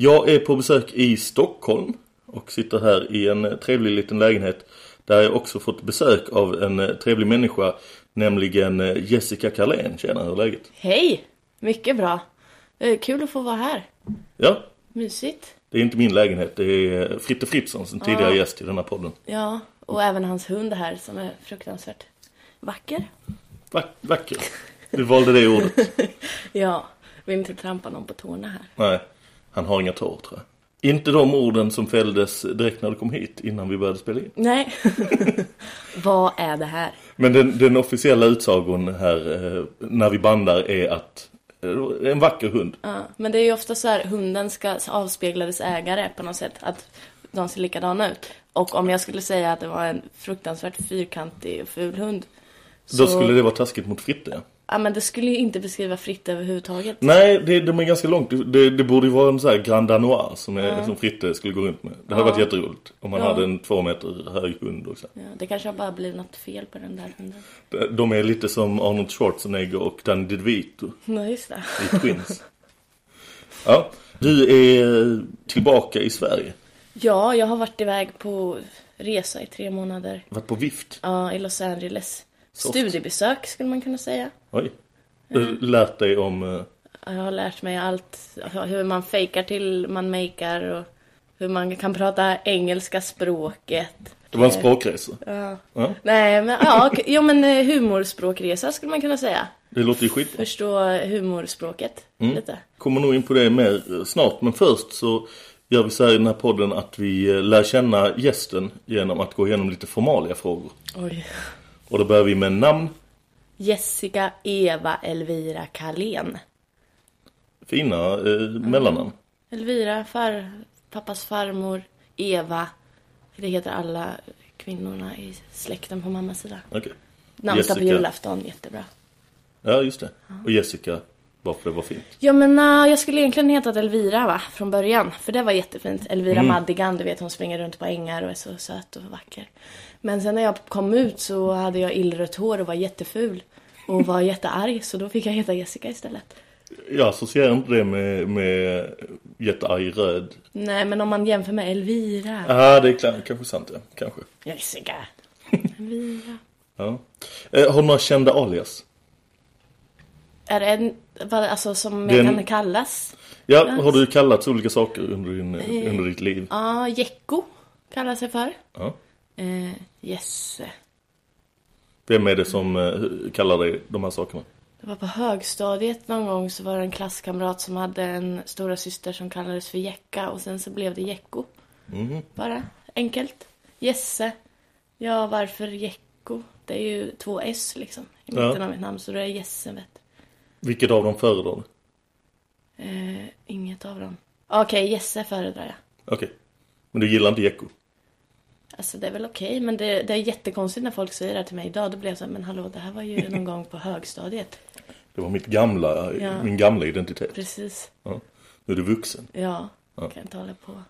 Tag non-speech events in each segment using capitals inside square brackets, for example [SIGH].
Jag är på besök i Stockholm och sitter här i en trevlig liten lägenhet där jag också fått besök av en trevlig människa, nämligen Jessica Carlén. Tjena, hur är läget? Hej! Mycket bra. Eh, Kul att få vara här. Ja, Mysigt. det är inte min lägenhet, det är Fritte Fritzson som tidigare Ja. gäst i den här podden. Ja, och även hans hund här som är fruktansvärt vacker. Vack, vacker. Du valde det ordet. [LAUGHS] Ja, vill inte trampa någon på tårna här. Nej, han har inga tår tror jag. Inte de orden som fälldes direkt när du kom hit innan vi började spela in. Nej. [LAUGHS] Vad är det här? Men den, den officiella utsagon här eh, när vi bandar är att eh, en vacker hund. Ja, men det är ju ofta så här, hunden ska avspegla dess ägare på något sätt. Att de ser likadana ut. Och om jag skulle säga att det var en fruktansvärt fyrkantig och ful hund. Då skulle det vara taskigt mot Fritte. Ja. Ja, men det skulle ju inte beskriva Fritte överhuvudtaget. Nej, det, de är ganska långt. Det, det borde ju vara en sån här Grand Danois som, är, som Fritte skulle gå runt med. Det hade Ja. varit jätteroligt om man Ja. hade en två meter hög hund också. Ja, det kanske har bara blivit något fel på den där hunden. De- De är lite som Arnold Schwarzenegger och Danny DeVito Nej, just det. i Twins. ja, du är tillbaka i Sverige. Ja, jag har varit iväg på resa i tre månader. Varit på vift. Ja, i Los Angeles. Soft. Studiebesök skulle man kunna säga. Oj. Du lärt dig om... eh, Jag har lärt mig allt. Hur man fejkar till man makear och hur man kan prata engelska språket. Det var en språkresa. Ja. Ja, Nej, men ja, jo men eh, humorspråkresa skulle man kunna säga. det låter ju skitbra. Förstå humorspråket lite. Kommer nog in på det mer eh, snart. Men först så gör vi så här i den här podden att vi eh, lär känna gästen genom att gå igenom lite formalia frågor. Oj. Och då börjar vi med namn. Jessica Eva Elvira Kalén. Fina eh, mellannamn. Elvira, far, pappas farmor, Eva. Det heter alla kvinnorna i släkten på mammas sida. Okej. Namnsdag på julafton, jättebra. Ja, just det. Och Jessica, bara för det var fint. Ja men uh, jag skulle egentligen hetat Elvira va, från början. För det var jättefint. Elvira Madigan, du vet hon springer runt på ängar och är så söt och vacker. Men sen när jag kom ut så hade jag illrött hår och var jätteful. Och var jättearg, så då fick jag heta Jessica istället. Jag associerar inte det med, med jättearg röd. Nej men om man jämför med Elvira. Ja, det är klar, kanske sant ja. Kanske. Jessica. [LAUGHS] Elvira. Ja. Eh, har du några kända alias? Är det en, vad, alltså som Den- kan kallas? Ja, Yes. har du kallats olika saker under, din, under ditt liv? Ja, Jecko kallas jag för. Ja. Eh, Jesse. Vem är det som eh, kallar dig de här sakerna? Det var på högstadiet någon gång så var det en klasskamrat som hade en stora syster som kallades för Jecka och sen så blev det Jecko. Mhm. Bara enkelt. Jesse. Ja, varför Jecko? Det är ju två S liksom i Ja. mitten av mitt namn så då är det Jesse vet. Vilket av dem föredrar du? eh, Inget av dem. Okej, Jesse föredrar jag. Okej. Men du gillar inte Jekko? Alltså det är väl okej, men det, det är jättekonstigt när folk säger det till mig idag. Då blir jag så här, men hallå, det här var ju [LAUGHS] någon gång på högstadiet. Det var mitt gamla, Ja. min gamla identitet. Precis. Ja. Nu är du vuxen. Ja, kan inte hålla på.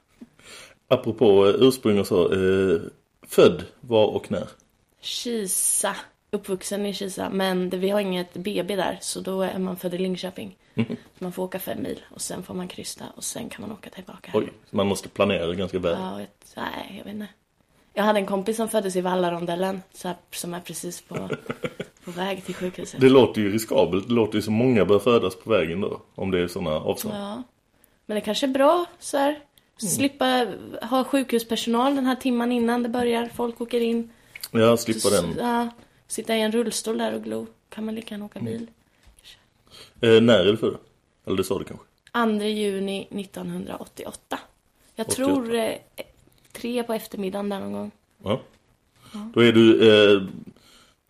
Apropå eh, ursprung och så. Eh, Född var och när? Kisa. Uppvuxen i Kisa. Men det, vi har inget BB där. Så då är man född i Linköping. Så [LAUGHS] man får åka fem mil. Och sen får man kryssa. Och sen kan man åka tillbaka. Oj, man måste planera ganska väl. Ja, ett, nej, jag vet inte. Jag hade en kompis som föddes i Vallarondellen. Så här, som är precis på, [LAUGHS] på väg till sjukhuset. Det låter ju riskabelt. Det låter ju som många bör födas på vägen då. Om det är sådana avstånd. Ja. Men det kanske är bra så här. Slippa ha sjukhuspersonal den här timman innan det börjar. Folk åker in. Ja, slippa den. Ja, sitta i en rullstol där och glo. Kan man lika gärna åka bil. Eh, när är du född? Eller det sa du kanske? 2 juni 1988. Jag 88. tror eh, tre på eftermiddagen där någon gång. Ja. Då är du eh,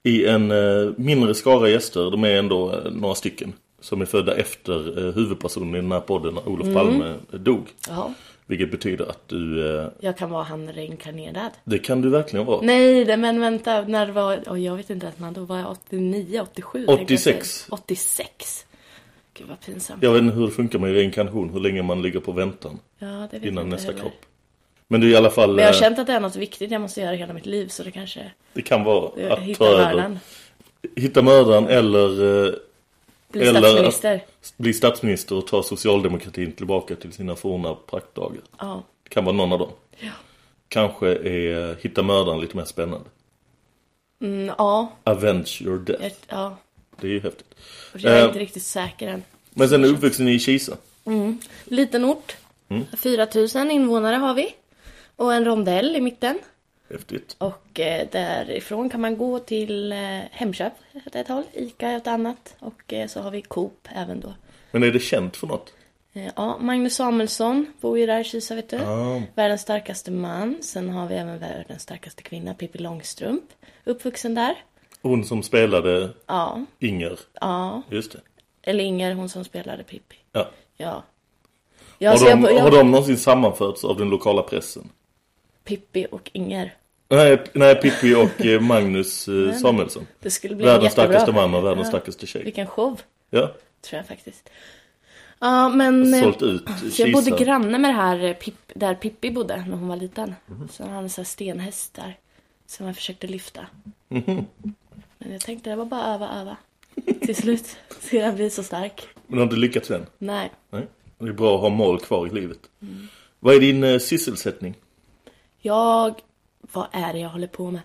i en eh, mindre skara gäster. De är ändå eh, några stycken. Som är födda efter eh, huvudpersonen i den här podden, när Olof Mm. Palme dog. Ja. Vilket betyder att du... Eh, Jag kan vara han reinkarnerad. det kan du verkligen vara. Nej, det, men vänta. När det var... Oh, jag vet inte ens när. Då var jag 89, 87. tänkte jag 86. säga. 86. Gud vad pinsamt. Jag vet inte hur det funkar med reinkarnation. Hur länge man ligger på väntan. Ja, det vet innan nästa heller. kropp. Men du i alla fall... Men jag har eh, känt att det är något viktigt jag måste göra hela mitt liv. Så det kanske... Det kan vara att hittar ta mördaren. över. Hitta mördaren eller... eh, Bli eller statsminister. bli statsminister och ta socialdemokratin tillbaka till sina forna praktdagar. Ja. Det kan vara någon av dem. Ja. Kanske är Hitta mördaren lite mer spännande. Mm, ja. Avenge your death. Ja. Det är ju häftigt. Och Jag är Eh, inte riktigt säker än. Men sen är uppvuxen i Kisa. Mm. Liten ort. Mm. 4000 invånare har vi. Och en rondell i mitten. Häftigt. Och eh, därifrån kan man gå till eh, Hemköp åt ett håll, Ica åt ett annat. Och eh, så har vi Coop även då. Men är det känt för något? Eh, ja, Magnus Samuelsson bor ju där i Kisa vet du. Ja. Världens starkaste man. Sen har vi även världens starkaste kvinna, Pippi Långstrump. Uppvuxen där. Hon som spelade Ja, Inger. ja. Just det. Eller Inger, hon som spelade Pippi. Ja. Ja. Jag har, de, på- jag- har de någonsin sammanförts av den lokala pressen? Pippi och Inger. Nej, nej Pippi och eh, Magnus eh. Samuelsson. Det skulle bli Världens jättebra. starkaste man och världens Ja. starkaste tjej. Vilken show, Ja. tror jag faktiskt. Ja, men... eh, Sålt ut Så jag bodde granne med det här eh, Pip, där Pippi bodde när hon var liten. Mhm. Så han hade sån här stenhäst där. Som jag försökte lyfta. Mhm. Men jag tänkte det var bara öva, öva. Till slut ska jag bli så stark. Men har du lyckats än? Nej. Nej. Det är bra att ha mål kvar i livet. Mm. Vad är din eh, sysselsättning? Jag... Vad är det jag håller på med?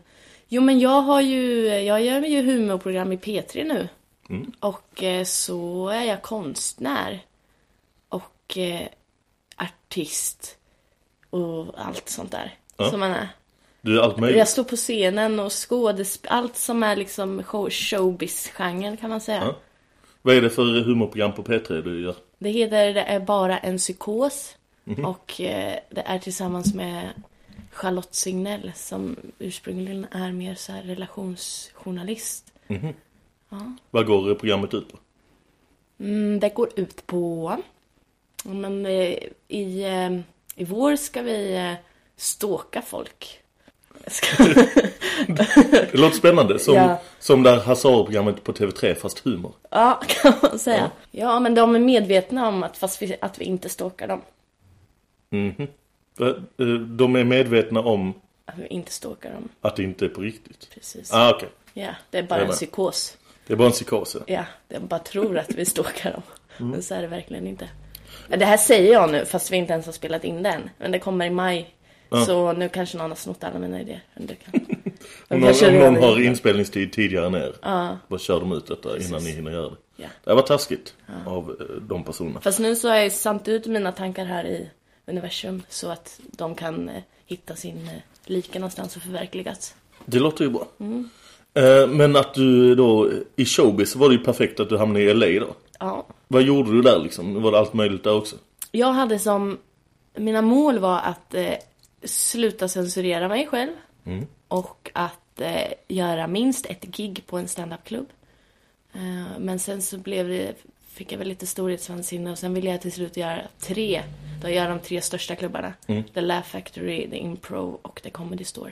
Jo, men jag har ju... Jag gör ju humorprogram i P3 nu. Mm. Och eh, så är jag konstnär. Och eh, artist. Och allt sånt där. Ja. Som man är. Du är allt möjligt. Jag står på scenen och skådesp... Allt som är liksom show, showbiz-genren kan man säga. Ja. Vad är det för humorprogram på P3 du gör? Det heter Det är bara en psykos. Mhm. Och eh, det är tillsammans med Charlotte Signell som ursprungligen är mer så relationsjournalist. Mhm. Ja. Vad går programmet ut på? Mm, det går ut på... ja, Men, eh, i, eh, I vår ska vi eh, ståka folk. Ska... [LAUGHS] Det låter spännande. Som, Ja. som där Hazard-programmet på TV3 fast humor. ja, [LAUGHS] kan man säga. Ja. men de är medvetna om att, fast vi, att vi inte stalkar dem. Va- eh, De är medvetna om Att vi inte stalkar dem. att det inte är på riktigt. Precis. Ah, okej. Ja, det är bara en psykos. Det är bara en psykos, ja. Ja, de bara tror att vi stalkar dem. Mm. Men så är det verkligen inte. Det här säger jag nu, fast vi inte ens har spelat in den. Men det kommer i maj. Ja. Så nu kanske någon har snott alla mina idéer. Det kan... [LAUGHS] Om någon, om någon har inspelningstid tidigare än er. Ja. Vad kör de ut detta Precis. innan ni hinner göra det? Ja. Det var taskigt Ja. av eh, de personerna. Fast nu så har jag samt ut mina tankar här i universum. Så att de kan eh, hitta sin eh, lika någonstans och förverkligas. Det låter ju bra. Mm. Eh, Men att du då, i showbiz var det ju perfekt att du hamnade i LA då. Ja. Vad gjorde du där liksom? Var det allt möjligt där också? Jag hade som... Mina mål var att eh, sluta censurera mig själv. Mm. Och att eh, göra minst ett gig på en standupklubb. Eh, men sen så blev det, fick jag väl lite storhetsvansinne och sen ville jag till slut göra tre. Då göra de tre största klubbarna. Mm. The Laugh Factory, The Impro och The Comedy Store.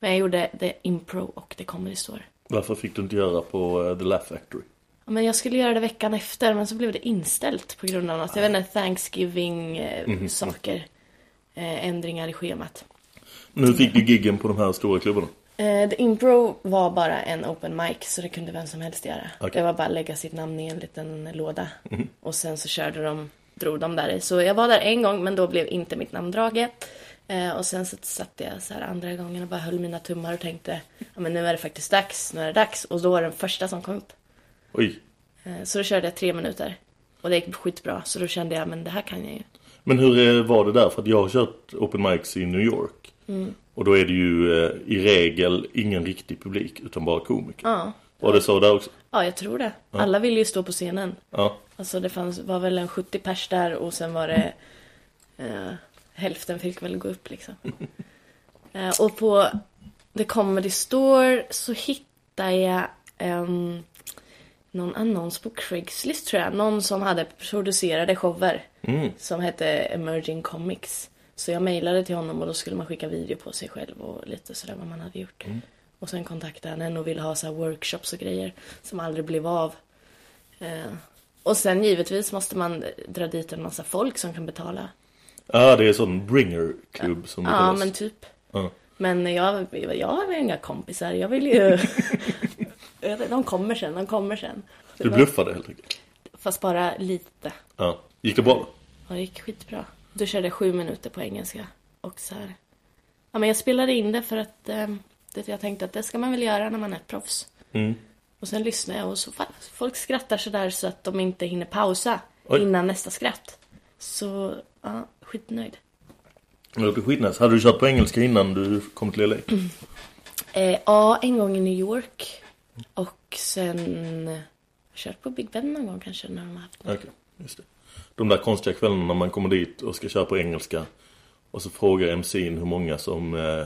Men jag gjorde The Impro och The Comedy Store. Varför fick du inte göra på eh, The Laugh Factory? Ja, Men jag skulle göra det veckan efter men så blev det inställt på grund av något. Jag vet inte, Mhm. Thanksgiving-saker. Eh, ändringar i schemat. Nu fick du giggen på de här stora klubbarna. Eh, The Impro var bara en open mic så det kunde vem som helst göra. Okej. Det var bara att lägga sitt namn i en liten låda. Mhm. Och sen så körde de, drog de där i. Så jag var där en gång men då blev inte mitt namn draget. Eh, och sen så satt jag så här andra gången och bara höll mina tummar och tänkte ja men nu är det faktiskt dags, nu är det dags. Och då var det den första som kom upp. Oj. Eh, så då körde jag tre minuter. Och det gick skitbra. Så då kände jag men det här kan jag ju. Men hur var det där? För att jag har kört open mics i New York. Mm. Och då är det ju eh, i regel ingen riktig publik utan bara komiker. Ja. Var det så där också? Ja, jag tror det. Ja. Alla ville ju stå på scenen. Ja. Alltså det fanns, var väl en 70 pers där och sen var det eh, hälften fick väl gå upp liksom. [LAUGHS] eh, och på The Comedy Store så hittade jag ehm, någon annons på Craigslist tror jag. Någon som hade producerade shower Mm. som hette Emerging Comics. Så jag mejlade till honom och då skulle man skicka video på sig själv och lite sådär vad man hade gjort. Mm. Och sen kontaktade han en och ville ha så här workshops och grejer som aldrig blev av. Eh, och sen givetvis måste man dra dit en massa folk som kan betala. Ja, det är sån bringer-klubb som det Ja, kallas. men typ. Ja. Men jag, jag har inga kompisar. Jag vill ju... [LAUGHS] de kommer sen, de kommer sen. Du bluffade helt enkelt. Fast bara lite. Ja. Gick det bra? Ja, det gick skitbra. Då körde jag sju minuter på engelska. Och så här. Ja, men jag spelade in det för att eh, det, jag tänkte att det ska man väl göra när man är proffs. Mm. Och sen lyssnade jag och så folk skrattar sådär så att de inte hinner pausa Oj. innan nästa skratt. Så, ja, skitnöjd. Det låter skitnice. Hade du kört på engelska innan du kom till LA? [CLEARS THROAT] Eh, ja, en gång i New York. Och sen eh, kört på Big Ben någon gång kanske när de har haft Okej, just det. De där konstiga kvällarna när man kommer dit och ska köra på engelska. Och så frågar MC'n hur många som, eh,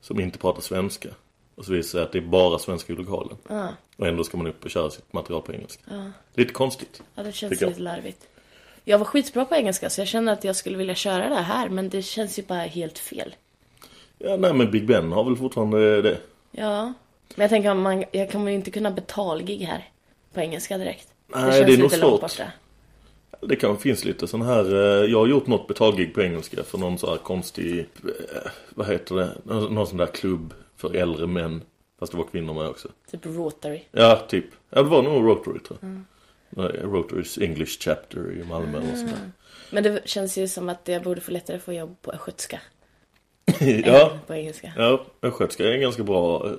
som inte pratar svenska. Och så visar det att det är bara svenska i lokalen. Ja. Och ändå ska man upp och köra sitt material på engelska. Ja. Lite konstigt. Ja, det känns jag. lite larvigt. Jag var skitbra på engelska så jag kände att jag skulle vilja köra det här men det känns ju bara helt fel. Ja, nej men Big Ben har väl fortfarande det. Ja. Men jag tänker att man, jag kommer ju inte kunna betalgig här på engelska direkt. Nej, det känns det är nog lite svårt. borta. Det kan finns lite sån här, eh, jag har gjort något betalgig på engelska för någon så här konstig, eh, vad heter det, någon, sån där klubb för äldre män. Fast det var kvinnor med också. Typ Rotary. Ja, typ. Ja, det var nog Rotary tror jag. Mm. Rotarys English Chapter i Malmö och sånt där. Men det känns ju som att jag borde få lättare få jobb på östgötska. [LAUGHS] ja, på engelska. ja, östgötska är en ganska bra eh,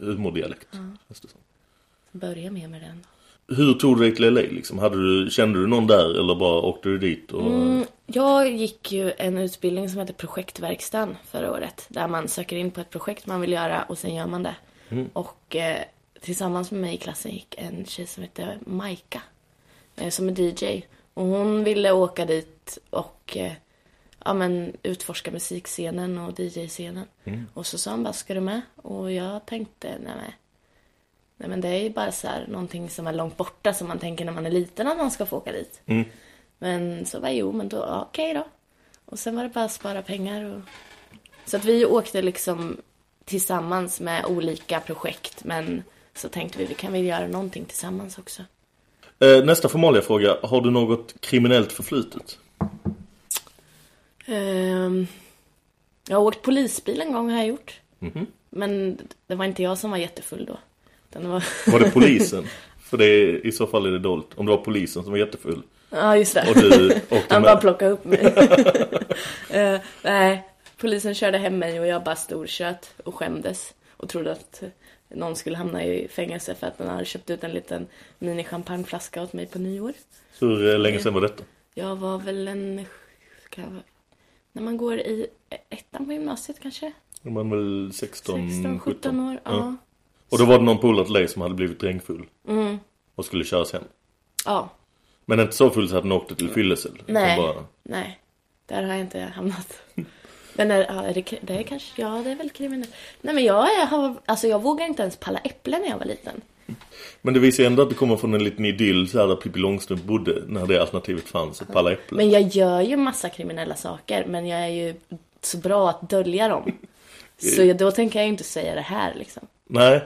humordialekt. Som. Börja mer med den. Hur tog du dig till LA liksom? Hade du, kände du någon där eller bara åkte du dit? Och... Mm, jag gick ju en utbildning som heter projektverkstan förra året. Där man söker in på ett projekt man vill göra och sen gör man det. Mm. Och eh, tillsammans med mig i klassen gick en tjej som heter Maika. Eh, som är DJ. Och hon ville åka dit och eh, ja, men, utforska musikscenen och DJ-scenen. Mm. Och så sa hon bara, ska du med? Och jag tänkte, nej men, nej men det är ju bara så här någonting som är långt borta som man tänker när man är liten att man ska få åka dit. Mm. Men så var jo, men då, ja, okej då. Och sen var det bara att spara pengar och... Så att vi åkte liksom tillsammans med olika projekt, men så tänkte vi, vi kan väl göra någonting tillsammans också. Eh, nästa formalia fråga. Har du något kriminellt förflutet? Ehm, jag har åkt polisbil en gång har jag gjort. Mhm. Men det var inte jag som var jättefull då. Det var... Var det polisen? [LAUGHS] För det är, i så fall är det dolt. Om det var polisen som var jättefull. Ja, just det. Och du åkte [LAUGHS] Han bara plockade upp mig. [LAUGHS] Eh, nej, polisen körde hem mig och jag bara storkött och skämdes. Och trodde att någon skulle hamna i fängelse för att den hade köpt ut en liten mini-champagneflaska åt mig på nyår. Hur eh, länge sedan var detta? Jag var väl en... Jag, när man går i ettan på gymnasiet kanske? Då var man väl 16, 16, 17 år. Ja. Och då var det någon polare till dig som hade blivit drängfull. Mm. Och skulle köras hem. Ja. Men inte så full så att den åkte till fyllecell. utan Nej. Bara... Nej. Där har jag inte hamnat. Men är, ja, är det, det är kanske, ja det är väl kriminellt. Nej men jag är, har, alltså jag vågade inte ens palla äpplen när jag var liten. Men det visar ändå att det kommer från en liten idyll så här där Pippi Långstrump bodde. När det alternativet fanns. Att palla äpplen. Men jag gör ju massa kriminella saker, men jag är ju så bra att dölja dem. [LAUGHS] Så jag, då tänker jag ju inte säga det här liksom. Nej.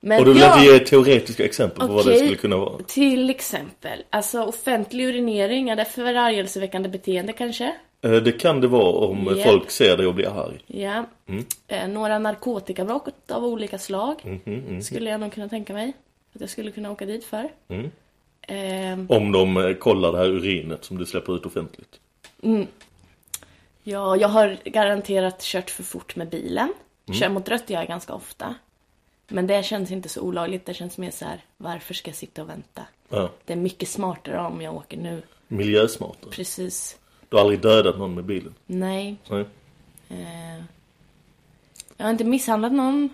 Men och du vill ja, inte ge teoretiska exempel på vad det skulle kunna vara. Till exempel, alltså offentlig urinering, är det förargelseväckande beteende kanske? Eh, Det kan det vara om Japp. folk ser dig och blir arg. Ja. Mm. Eh, några narkotikabrott av olika slag. Mhm, mhm. Skulle jag nog kunna tänka mig. Att jag skulle kunna åka dit för. Mm. Ehm, Om de eh, kollar det här urinet som du släpper ut offentligt. mm. Ja, jag har garanterat kört för fort med bilen. Mm. Kör mot rött gör jag ganska ofta. Men det känns inte så olagligt. Det känns mer så här, varför ska jag sitta och vänta? Ja. Det är mycket smartare om jag åker nu. Miljösmartare. Precis. Du har aldrig dödat någon med bilen? Nej. Nej. Eh, jag har inte misshandlat någon.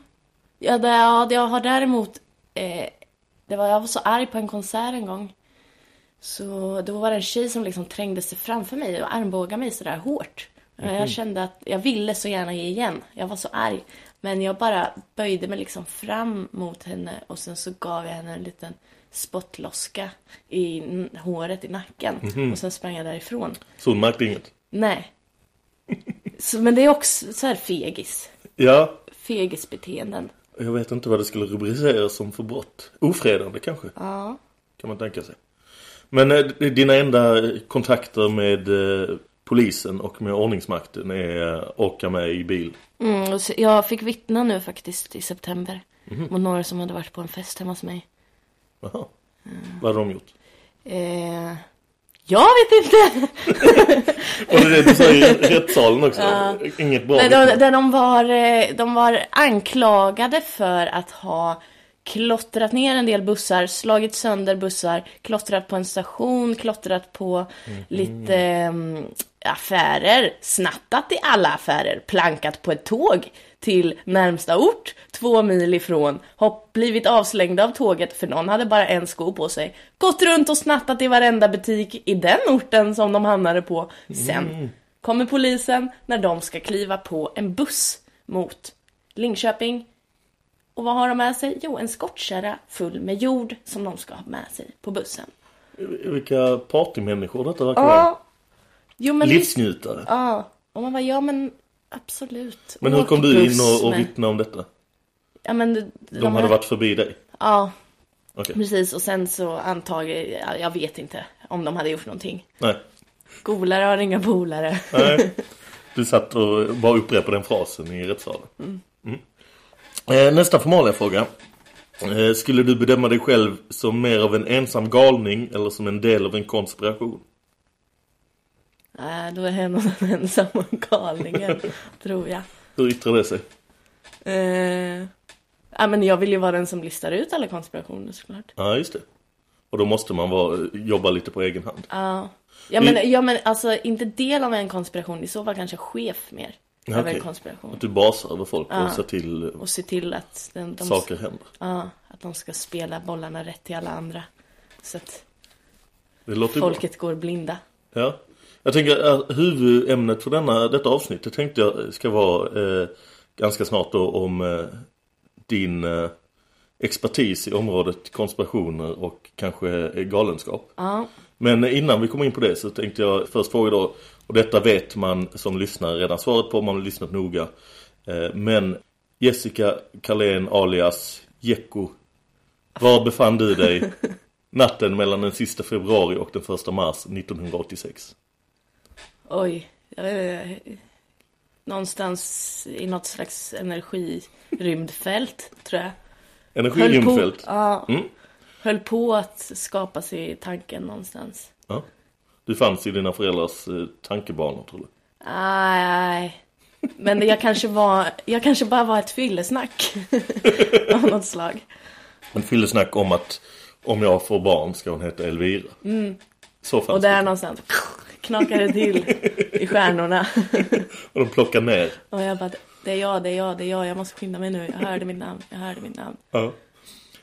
Ja, det, ja, jag har däremot... Eh, det var, jag var så arg på en konsert en gång. Så då var det en tjej som liksom trängde sig framför mig och armbågade mig sådär hårt. Och Mhm. Jag kände att jag ville så gärna ge igen. Jag var så arg. Men jag bara böjde mig liksom fram mot henne och sen så gav jag henne en liten spottloska i håret i nacken. Mhm. Och sen sprang jag därifrån. Så hon märkte inget? Nej. [LAUGHS] Så, men det är också så här fegis. Ja. Fegisbeteenden. Jag vet inte vad det skulle rubriceras som för brott. Ofredande kanske? Ja. Kan man tänka sig. Men eh, dina enda kontakter med eh, polisen och med ordningsmakten är åka med i bil? Mm, jag fick vittna nu faktiskt i september. Mhm. Mot några som hade varit på en fest hemma hos mig. Jaha. Vad har de gjort? Eh, jag vet inte! [LAUGHS] Och det det du säger i rättssalen också? Ja. Inget bra Nej, de, de, de, var, eh, de var anklagade för att ha klottrat ner en del bussar, slagit sönder bussar, klottrat på en station, klottrat på lite mm, affärer, snattat i alla affärer, plankat på ett tåg till närmsta ort, två mil ifrån, hopp, blivit avslängda av tåget för någon hade bara en sko på sig, gått runt och snattat i varenda butik i den orten som de hamnade på. Sen Mm. kommer polisen när de ska kliva på en buss mot Linköping. Och vad har de med sig? Jo, en skottkärra full med jord som de ska ha med sig på bussen. Vilka partymänniskor detta verkar vara. Ja. Jo, men Livsnjutare. Ja. Och man bara, ja men absolut. Men hur Åk kom du in och, och vittnade om detta? Ja, men de, De hade varit förbi dig? Ja, Okej. precis. Och sen så antagligen, ja, jag vet inte om de hade gjort någonting. Nej. Golare har inga polare. Nej. [LAUGHS] Du satt och bara upprepade den frasen i rättssalen. Mm. Mm. Eh, nästa formaliga fråga. Eh, skulle du bedöma dig själv som mer av en ensam galning eller som en del av en konspiration? Nej, då är nog den ensamma galningen, [LAUGHS] tror jag. Hur yttrar det sig? Eh, ja, men jag vill ju vara den som listar ut alla konspirationer såklart. Ja, just det. Och då måste man vara, jobba lite på egen hand. Ja. Ja men, ja men alltså inte del av en konspiration, i så fall kanske chef mer. Ja, över en konspiration. Att du basar över folk Ja. och ser till Och se till att den, de, saker händer. Ja, att de ska spela bollarna rätt till alla andra. Så att Det låter ju bra. folket går blinda. Ja. Jag tänker att huvudämnet för denna, detta avsnitt det tänkte jag ska vara eh, ganska snart då om eh, din eh, expertis i området konspirationer och kanske eh, galenskap. Ja. Men innan vi kommer in på det så tänkte jag först fråga då, och detta vet man som lyssnar redan svaret på om man har lyssnat noga. Eh, men Jessica Carlén alias Jekko, var befann du dig [LAUGHS] natten mellan den sista februari och den första mars 1986? Oj. Inte. någonstans i något slags energirymdfält, tror jag. Energirymdfält? Ja. Mm. Höll på att skapa sig i tanken någonstans. Ja. Du fanns i dina föräldrars eh, tankebanor tror du? Nej. Men det, jag kanske var, jag kanske bara var ett fyllesnack. [LAUGHS] av något slag. En fyllesnack om att om jag får barn ska hon heta Elvira. Mm. Så fanns Och där någonstans knakade det till i stjärnorna. Och de plockar ner. Och jag bara, det är jag, det är jag, det är jag, jag måste skynda mig nu. Jag hörde mitt namn, jag hörde mitt namn. Ja.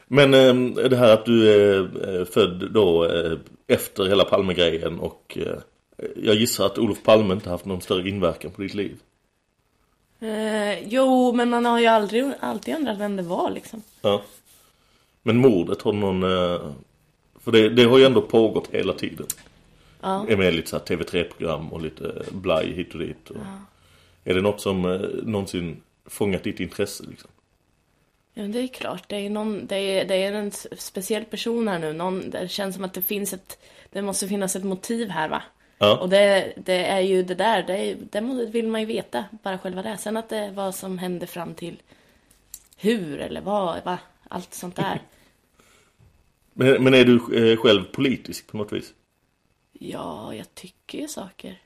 Men eh, det här att du är eh, född då eh, efter hela Palmegrejen och eh, jag gissar att Olof Palme inte haft någon större inverkan på ditt liv. Eh, jo, men man har ju aldrig, alltid undrat vem det var liksom. Ja. Men mordet har någon... Eh, för det, det har ju ändå pågått hela tiden. Ja. Är med lite så här TV3-program och lite blaj hit och dit. Och, Är det något som eh, någonsin fångat ditt intresse liksom? Ja, det är klart. Det är, någon, det, är, det är en speciell person här nu. Någon, det känns som att det finns ett... Det måste finnas ett motiv här, va? Ja. Och det, det är ju det där, det, är, det vill man ju veta, bara själva det. Sen att det är vad som hände fram till hur eller vad, va? allt sånt där. [LAUGHS] Men, men är du eh, själv politisk på något vis? Ja, jag tycker ju saker.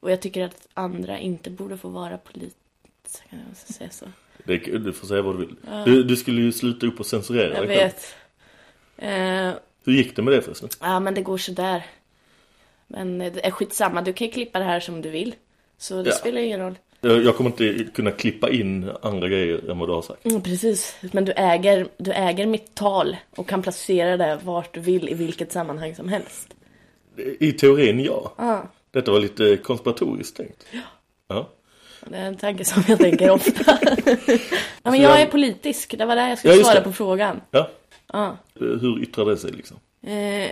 Och jag tycker att andra inte borde få vara politiska, kan jag säga så. Det, du får säga vad du vill. Ja. Du, du skulle ju sluta upp och censurera Jag vet. Eh, Hur gick det med det förresten? ja, men det går sådär. Men eh, det är skitsamma, du kan ju klippa det här som du vill. Så det Ja. spelar ingen roll. Jag, jag kommer inte kunna klippa in andra grejer än vad du har sagt. Mm, precis, men du äger, du äger mitt tal och kan placera det vart du vill i vilket sammanhang som helst. I teorin, ja. Ja, Detta var lite konspiratoriskt tänkt. Ja. det är en tanke som jag tänker ofta. [LAUGHS] ja, men jag är politisk, det var där jag skulle Ja, svara det. på frågan. Ja. Ja. Hur yttrar det sig liksom? Eh,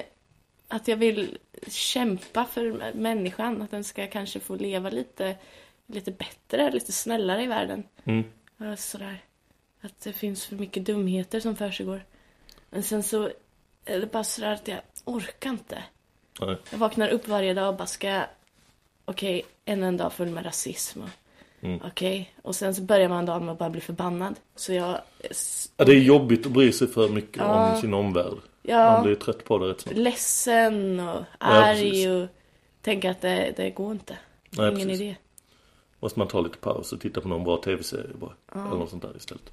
att jag vill kämpa för människan, att den ska kanske få leva lite, lite bättre, lite snällare i världen. Mm. Ja, sådär. Att det finns för mycket dumheter som försiggår. Men sen så är det bara sådär att jag orkar inte. Nej. Jag vaknar upp varje dag och bara ska Okej, ännu en dag full med rasism. och- Mm. Okej, och sen så börjar man dagen med att bara bli förbannad. Så jag... Ja, det är jobbigt att bry sig för mycket Ja. om sin omvärld. Ja. Man blir trött på det rätt snabbt. ledsen och Ja, arg och tänker att det, det går inte. Nej, Ingen precis. idé. Måste man ta lite paus och titta på någon bra tv-serie bara. Ja. Eller något sånt där istället.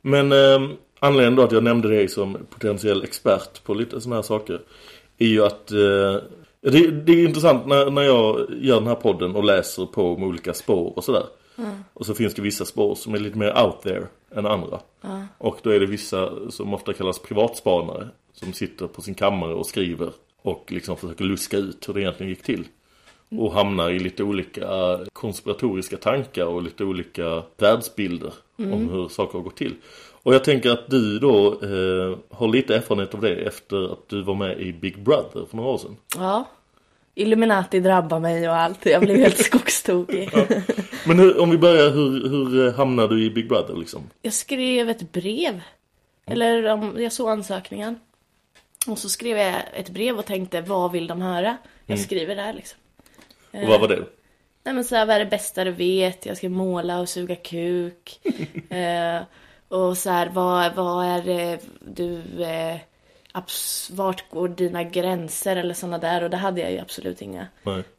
Men eh, anledningen då att jag nämnde dig som potentiell expert på lite sådana här saker. Är ju att eh, det, det är intressant när, när jag gör den här podden och läser på med olika spår och sådär. Mm. Och så finns det vissa spår som är lite mer out there än andra. Ja. Och då är det vissa som ofta kallas privatspanare. Som sitter på sin kammare och skriver. Och liksom försöker luska ut hur det egentligen gick till. Och hamnar i lite olika konspiratoriska tankar och lite olika världsbilder Mm. om hur saker har gått till. Och jag tänker att du då eh, har lite erfarenhet av det efter att du var med i Big Brother för några år sedan. Ja. Illuminati drabbar mig och allt. Jag blev helt [LAUGHS] skogstokig. Men hur, om vi börjar, hur, hur eh, hamnade du i Big Brother liksom? Jag skrev ett brev. Eller om jag såg ansökningen. Och så skrev jag ett brev och tänkte, vad vill de höra? Jag Mm. skriver där liksom. Och vad var det? Nej men så här, vad är det bästa du vet? Jag ska måla och suga kuk. [LAUGHS] eh, och så här, vad, vad är det du... Eh, abs- vart går dina gränser eller såna där? Och det hade jag ju absolut inga.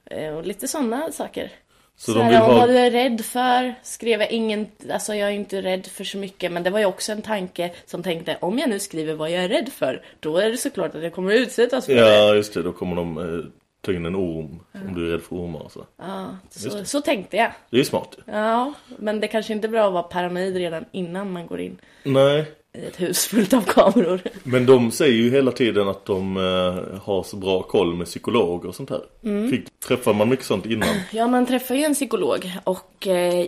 Eh, och lite sådana saker. Så Så, de vill ha- vad du är rädd för, skrev jag ingen, alltså jag är inte rädd för så mycket, men det var ju också en tanke som tänkte, om jag nu skriver vad jag är rädd för, då är det såklart att jag kommer utsättas för det. Ja, just det. Då kommer de eh, ta in en orm om du är rädd för ormar så. Ja, så, så tänkte jag. Det är smart. Ja, men det kanske inte är bra att vara paranoid redan innan man går in Nej, i ett hus fullt av kameror. men de säger ju hela tiden att de eh, har så bra koll med psykologer och sånt här. Mm. Fick, träffar man mycket sånt innan? [CLEARS THROAT] Ja, man träffar ju en psykolog och eh,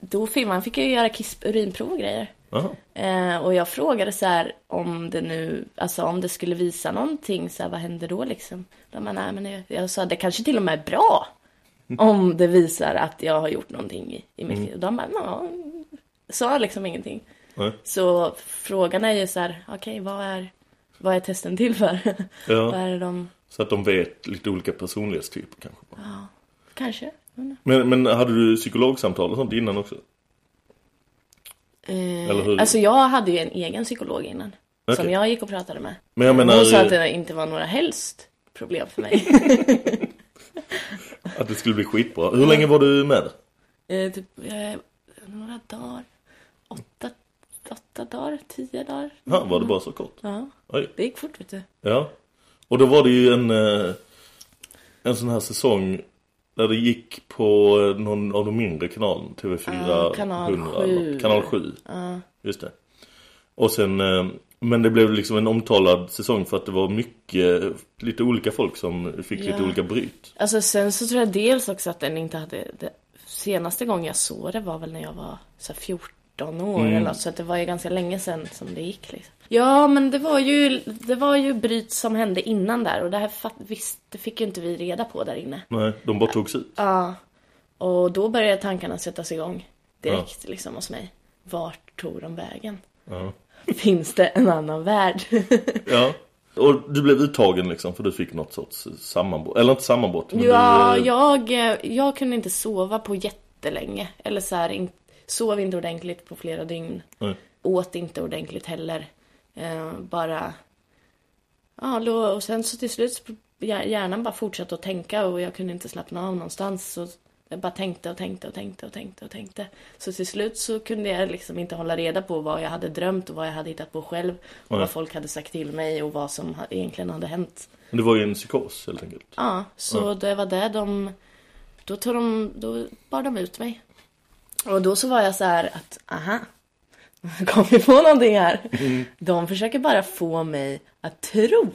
då fick man fick ju göra kiss, urinprov och grejer. Eh, och jag frågade så här om det nu, alltså om det skulle visa någonting, så här, vad händer då liksom? De bara, nej men jag, jag sa, det kanske till och med är bra om det visar att jag har gjort någonting i, i mitt Mm. liv. De bara, ja, sa liksom ingenting. Nej. Så frågan är ju så här, okej vad är, vad är testen till för? [LAUGHS] Ja. vad är de, Så att de vet lite olika personlighetstyper kanske. ja, kanske. Men, men hade du psykologsamtal och sånt innan också? Eh? Alltså jag hade ju en egen psykolog innan. Som Okej. jag gick och pratade med. Men jag menar- Hon sa att det inte var några helst problem för mig. [LAUGHS] Att det skulle bli skitbra. Hur länge var du med? eh, typ eh, några dagar. Åtta, åtta dagar, tio dagar. Ja, var det bara så kort? Ja, Oj. det gick fort vet du. Ja. Och då var det ju en, eh, en sån här säsong när det gick på någon av de mindre kanalerna TV400 ah, kanal 7, kanal 7. Ah. just det och sen, eh, men det blev liksom en omtalad säsong för att det var mycket lite olika folk som fick ja. lite olika bryt alltså sen så tror jag dels också att den inte hade det, senaste gången jag såg det var väl när jag var så 14 18 år mm. eller så det var ju ganska länge sedan som det gick. Liksom. Ja, men det var, ju, det var ju bryt som hände innan där och det här visst, det fick ju inte vi reda på där inne. Nej, de bara togs ut. Ja, och då började tankarna sättas igång direkt ja. liksom hos mig. Vart tog de vägen? Ja. Finns det en annan värld? [LAUGHS] ja. Och du blev uttagen liksom för du fick något sorts sammanbrott. Eller inte sammanbrott. Ja, du... jag, jag kunde inte sova på jättelänge. Eller så här, inte sov inte ordentligt på flera dygn. Nej. Åt inte ordentligt heller. Eh, bara... Ja, och sen så till slut så hjär- hjärnan bara fortsatte att tänka och jag kunde inte slappna av någonstans. Så jag bara tänkte och tänkte och tänkte och tänkte och tänkte. Så till slut så kunde jag liksom inte hålla reda på vad jag hade drömt och vad jag hade hittat på själv. Och vad folk hade sagt till mig och vad som egentligen hade hänt. Det var ju en psykos helt enkelt. Ja, så Ja. det var där de... Då tog de... Då bar de ut mig. Och då så var jag så här att, aha. [LAUGHS] Kom vi på någonting här? Mm. De försöker bara få mig att tro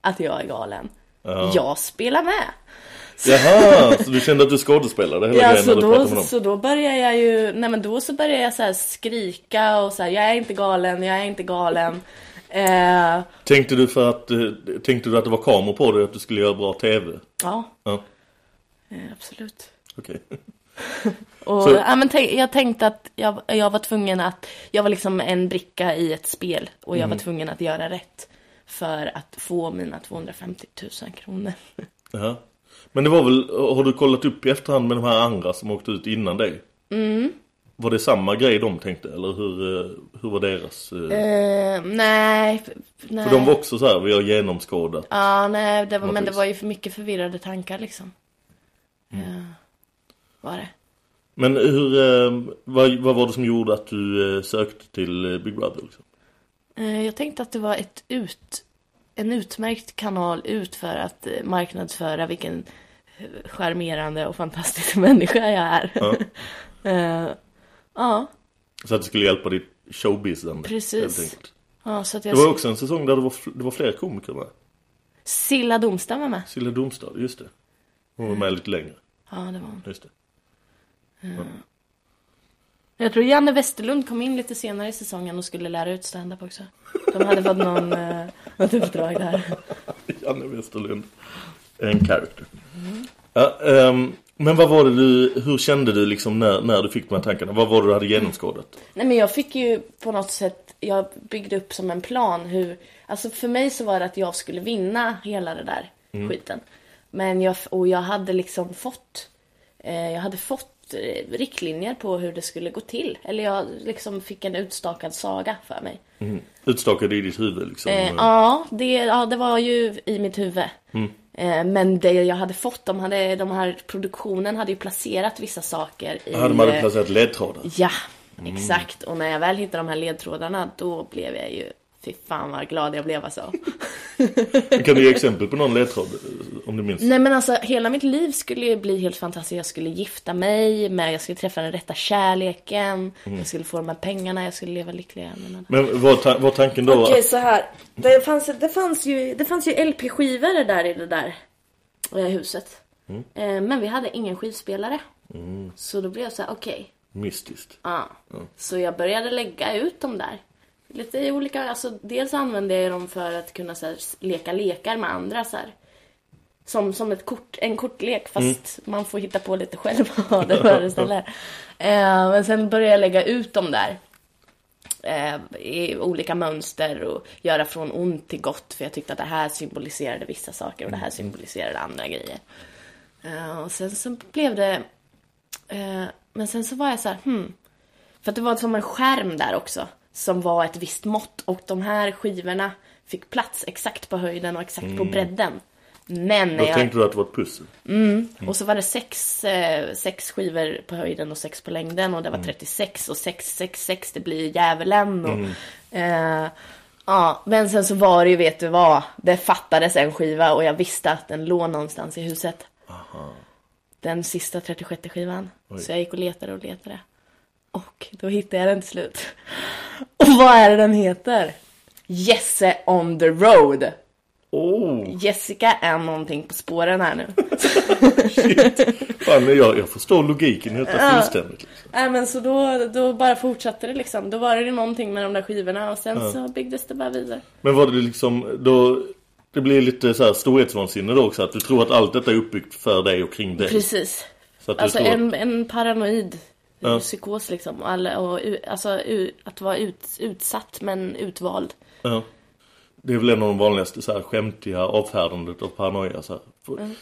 att jag är galen. Ja. Jag spelar med. Jaha, så du kände att du skådespelade hela Ja, grejen så då, så då börjar jag ju, nej men då så börjar jag så här skrika och så här, jag är inte galen, jag är inte galen. Eh, Tänkte du för att, eh, tänkte du att det var kameror på dig att du skulle göra bra tv? ja, Ja, eh, absolut. okej. [LAUGHS] Och, Så- ja, men jag tänkte att jag, jag var tvungen att, jag var liksom en bricka i ett spel och jag var tvungen att göra rätt för att få mina 250 000 kronor. [LAUGHS] Jaha. Men det var väl, har du kollat upp i efterhand med de här andra som åkte ut innan dig? Mm. Var det samma grej de tänkte? Eller hur, eh, hur var deras? eh, Eh, nej, f- nej. För de var också så här, vi har genomskådat. Ja, nej, det var, men det var ju för mycket förvirrade tankar liksom. Mm. Ja, var det. Men hur, eh, vad, vad var det som gjorde att du eh, sökte till eh, Big Brother? Liksom? Jag tänkte att det var ett ut, en utmärkt kanal ut för att marknadsföra vilken charmerande och fantastisk [LAUGHS] människa jag är. Ja. [LAUGHS] Eh, ja, Så att det skulle hjälpa ditt showbiznande. Precis. ja, så att Det jag... var också en säsong där det var, det var fler komiker med. Silla Domstam var med. Silla Domstad, just det. Hon var med lite längre. Ja, det var hon. Just det. Jag tror Janne Westerlund kom in lite senare i säsongen och skulle lära ut stand-up också. De hade fått någon, eh, något uppdrag där. [LAUGHS] Janne Westerlund. En character. Ja, ehm, men vad var det du, hur kände du liksom när, när du fick de här tankarna? Vad var det du hade genomskådat? Nej men jag fick ju på något sätt, jag byggde upp som en plan hur, alltså för mig så var det att jag skulle vinna hela det där skiten. Men jag, och jag hade liksom fått, eh, jag hade fått eh, riktlinjer på hur det skulle gå till. Eller jag liksom fick en utstakad saga för mig. Mm. Utstakade i ditt huvud liksom? Eh, ja, det, ja, det var ju i mitt huvud. Eh, men det jag hade fått, de, hade, de här produktionen hade ju placerat vissa saker i... Ja, de hade eh, placerat ledtrådar. Ja, exakt. Och när jag väl hittade de här ledtrådarna, då blev jag ju... Fy fan vad glad jag blev alltså. [LAUGHS] Kan du ge exempel på någon ledtråd? Om du minns? Nej men alltså hela mitt liv skulle ju bli helt fantastiskt. Jag skulle gifta mig, med, jag skulle träffa den rätta kärleken. Jag skulle få de här pengarna, jag skulle leva lycklig. Jag menar. Men ta- var tanken då Okej, att... så här. Det fanns, det fanns ju, det fanns ju LP-skivor där i det där eh, huset. Eh, men vi hade ingen skivspelare. Så då blev jag så här, okej. Mystiskt. Ja. Så jag började lägga ut dem där. Lite i olika, alltså dels använde jag dem för att kunna så här, leka lekar med andra så här. Som, som ett kort, en kortlek fast man får hitta på lite själv vad det föreställer. Eh, men sen började jag lägga ut dem där. Eh, I olika mönster och göra från ont till gott. För jag tyckte att det här symboliserade vissa saker och det här symboliserade andra grejer. Eh, och sen så blev det... Eh, men sen så var jag så här, hmm. För att det var som en skärm där också. Som var ett visst mått. Och de här skivorna fick plats exakt på höjden och exakt på bredden. Men Då jag... tänkte du att det var ett pussel. Och så var det sex, eh, sex skivor på höjden och sex på längden. Och det var 36 och 6, 6, 6 det blir djävulen. Och, eh, ja, men sen så var det ju, vet du vad? Det fattades en skiva och jag visste att den låg någonstans i huset. Den sista 36 skivan. Så jag gick och letade och letade. Och då hittade jag den till slut. Och vad är det den heter? Jesse on the road. Oh, Jessica är någonting på spåren här nu. [LAUGHS] fan, jag, jag förstår logiken helt fullständigt. Liksom. Nej men så då, då bara fortsatte det liksom. Då var det någonting med de där skivorna och sen så byggdes det bara vidare. Men var det liksom, då... Det blir lite så här storhetsvansinne då också, att du tror att allt detta är uppbyggt för dig och kring dig. Precis. Alltså tror en, en paranoid Ja. psykos liksom. Och, alla, och alltså att vara ut, utsatt men utvald. Ja. det är väl en av de vanligaste så här skämtiga avfärdandet av paranoia så här. Mm.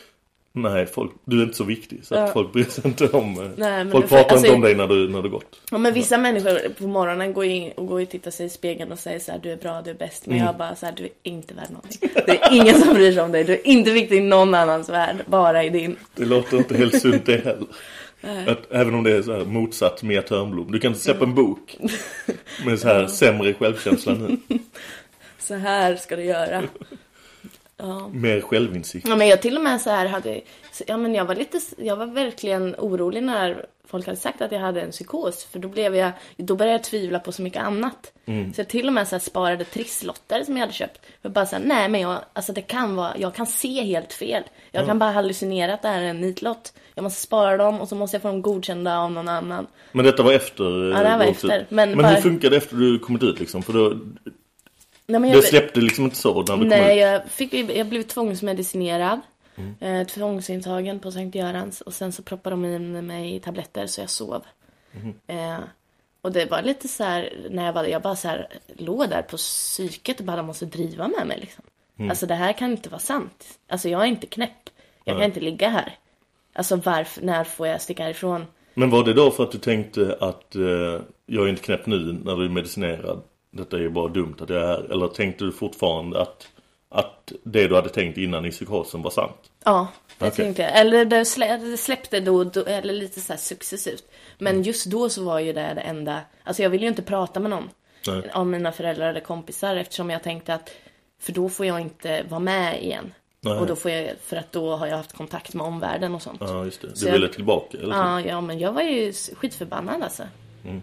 Nej, folk, du är inte så viktig så att Ja. folk bryr sig inte om eh, Nej, Folk pratar alltså- inte om dig när du, när du gått Ja, men vissa människor på morgonen går in och går och tittar sig i spegeln och säger så här, du är bra, du är bäst. Men Mm. jag bara så här, du är inte värd någonting. Det är ingen som bryr sig om dig. Du är inte viktig i någon annans värld, bara i din. Det låter inte helt sunt det heller. Att, Även om det är så här motsatt Mia Törnblom Du kan inte släppa en bok Med så här sämre självkänsla nu [LAUGHS] Så här ska du göra. Ja. Mer självinsikt Ja, men jag till och med så här hade, ja men jag var lite, jag var verkligen orolig när folk hade sagt att jag hade en psykos. För då blev jag, då började jag tvivla på så mycket annat. Mm. Så jag till och med så här sparade trisslotter som jag hade köpt. För bara så här, nej men jag, alltså det kan vara, jag kan se helt fel. Jag Ja. kan bara hallucinera att det här är en nitlott. Jag måste spara dem och så måste jag få dem godkända av någon annan. Men detta var efter Ja, det här var du åkte efter, men men bara- hur funkade det efter du kommit ut liksom? För då, Nej, jag, släppte liksom inte så när du kom nej, ut jag, fick, jag blev tvångsmedicinerad. Mm. Eh, tvångsintagen på Sankt Görans och sen så proppade de in mig i tabletter så jag sov. Mhm. Eh, och det var lite så här, när jag, var, jag bara så här, låg där på psyket och bara de måste driva med mig liksom. Mm. Alltså det här kan inte vara sant. Alltså jag är inte knäpp. Jag kan inte ligga här. Alltså varför, när får jag sticka härifrån? Men var det då för att du tänkte att eh, jag är inte knäpp nu när du är medicinerad? Detta är ju bara dumt att jag är här. Eller tänkte du fortfarande att, att det du hade tänkt innan i psykosen var sant? Ja, det Okej. tänkte jag. Eller det, slä, det släppte då, då, eller lite så successivt. Men Mm. just då så var ju det det enda, alltså jag ville ju inte prata med någon Nej. av mina föräldrar eller kompisar eftersom jag tänkte att, för då får jag inte vara med igen. Nej. Och då får jag, för att då har jag haft kontakt med omvärlden och sånt. Ja, just det. Du Så jag- ville tillbaka, eller? Ja, ja, men jag var ju skitförbannad alltså. Mm.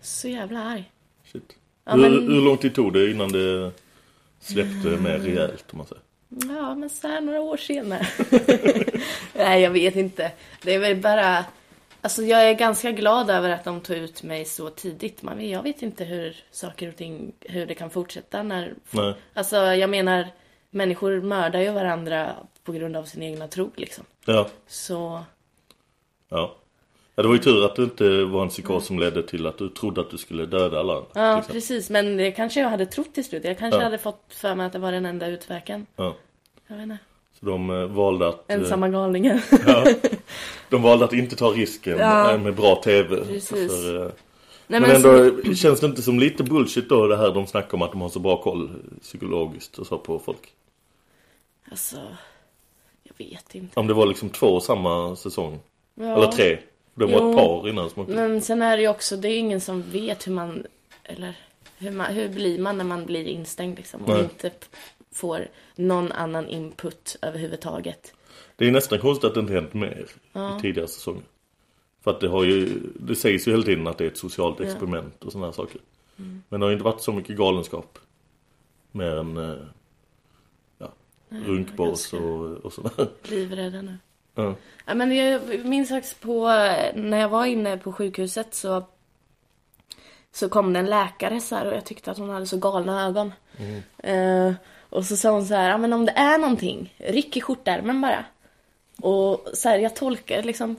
Så jävla arg. Shit. Ja, hur, men- hur lång tid tog det innan det släppte mer rejält, om man säger? Ja, men så här några år senare. [LAUGHS] Nej, jag vet inte. Det är väl bara... Alltså jag är ganska glad över att de tog ut mig så tidigt. Man, jag vet inte hur saker och ting, hur det kan fortsätta när... Nej. Alltså jag menar, människor mördar ju varandra på grund av sin egna tro liksom. Ja. Så, Ja. Ja, det var ju tur att det inte var en psykos som ledde till att du trodde att du skulle döda alla ja precis. Men det kanske jag hade trott till slut. Jag kanske Ja. hade fått för mig att det var den enda utvägen. Ja. Jag vet inte. Så de eh, valde att... eh, Ensamma galningen. Ja. [LAUGHS] De valde att inte ta risken Ja. eh, med bra tv. Precis. För, Nej, men, men ändå så- känns det inte som lite bullshit då det här de snackar om att de har så bra koll psykologiskt och så på folk. Alltså, jag vet inte. Om det var liksom två samma säsong. Ja. Eller tre. Det var Jo. ett par innan som åkte. Men sen är det ju också, det är ingen som vet hur man, eller hur, man, hur blir man när man blir instängd liksom och inte får någon annan input överhuvudtaget. Det är nästan konstigt att det inte hänt mer Ja. i tidigare säsonger. För att det har ju, det sägs ju hela tiden att det är ett socialt Ja. experiment och sådana här saker. Mm. Men det har ju inte varit så mycket galenskap. Mer än eh, ja, runkbås och, och sådär. Livrädda nu. Ja. Ja, men jag minns faktiskt på, när jag var inne på sjukhuset så, så kom det en läkare så här och jag tyckte att hon hade så galna ögon. Mm. Eh, och så sa hon så här, ja men om det är någonting, ryck i skjortärmen bara. Och så här, jag tolkar liksom,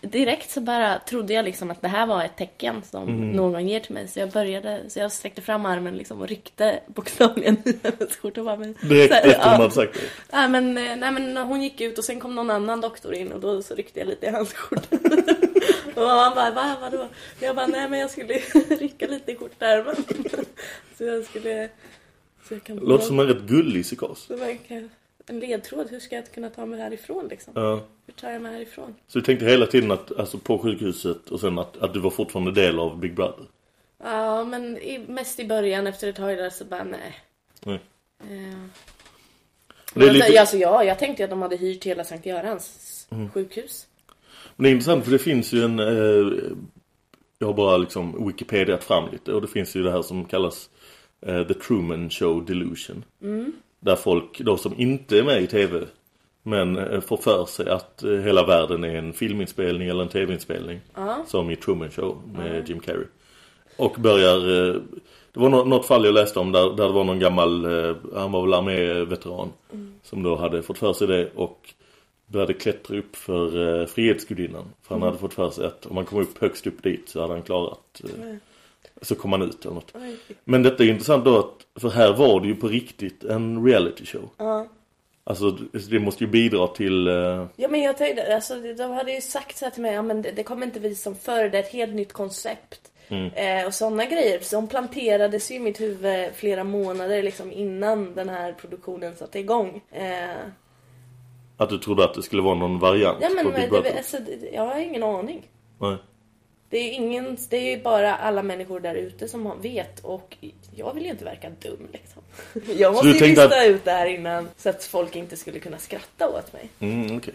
direkt så bara trodde jag liksom att det här var ett tecken som Mm. någon ger till mig. Så jag började, så jag sträckte fram armen liksom och ryckte bokstavligen [LAUGHS] i hennes skjorta. bara, men- Direkt efter hon ja. hade sagt det. Nej men, eh, nej men hon gick ut och sen kom någon annan doktor in och då så ryckte jag lite i hans skjorta. [LAUGHS] och han bara, va, vadå? Jag bara, nej men jag skulle [LAUGHS] rycka lite i skjortärmen. så jag skulle... Så jag kan Låter som en rätt gullig psykos. En ledtråd, hur ska jag kunna ta mig härifrån liksom? Ja. Hur tar jag mig härifrån? Så du tänkte hela tiden att, alltså på sjukhuset och sen att, att du var fortfarande del av Big Brother? Ja men i, mest i början efter ett tag där så bara, nej. Nej. Ja. Det är lite- Alltså ja, jag tänkte att de hade hyrt hela Sankt Görans Mm. sjukhus. Men det är intressant för det finns ju en... Eh, jag har bara liksom Wikipedia fram lite och det finns ju det här som kallas eh, The Truman Show Delusion. Mm. Där folk då som inte är med i tv men eh, får för sig att eh, hela världen är en filminspelning eller en tv-inspelning. Ja. Som i Truman Show med Ja. Jim Carrey. Och börjar... Eh, det var nå- något fall jag läste om där, där det var någon gammal, han var väl arméveteran. Mm. Som då hade fått för sig det och började klättra upp för Frihetsgudinnan. För han Mm. hade fått för sig att om man kom upp högst upp dit så hade han klarat Nej. Så kom han ut eller något. Men detta är intressant då att, för här var det ju på riktigt en reality show. Ja. Alltså det måste ju bidra till... eh, Ja men jag tänkte, alltså de hade ju sagt så här till mig, ja men det, det kommer inte vi som förr, det är ett helt nytt koncept. Mm. Eh, och sådana grejer. Så de planterades ju i mitt huvud flera månader liksom innan den här produktionen satte igång. Eh, Att du trodde att det skulle vara någon variant ja men på Big det, Brother? alltså, det, jag har ingen aning. Nej. Det är ingen, det är bara alla människor där ute som vet och jag vill ju inte verka dum liksom. [LAUGHS] Jag måste ju lista att- ut det här innan så att folk inte skulle kunna skratta åt mig. Mm, okej.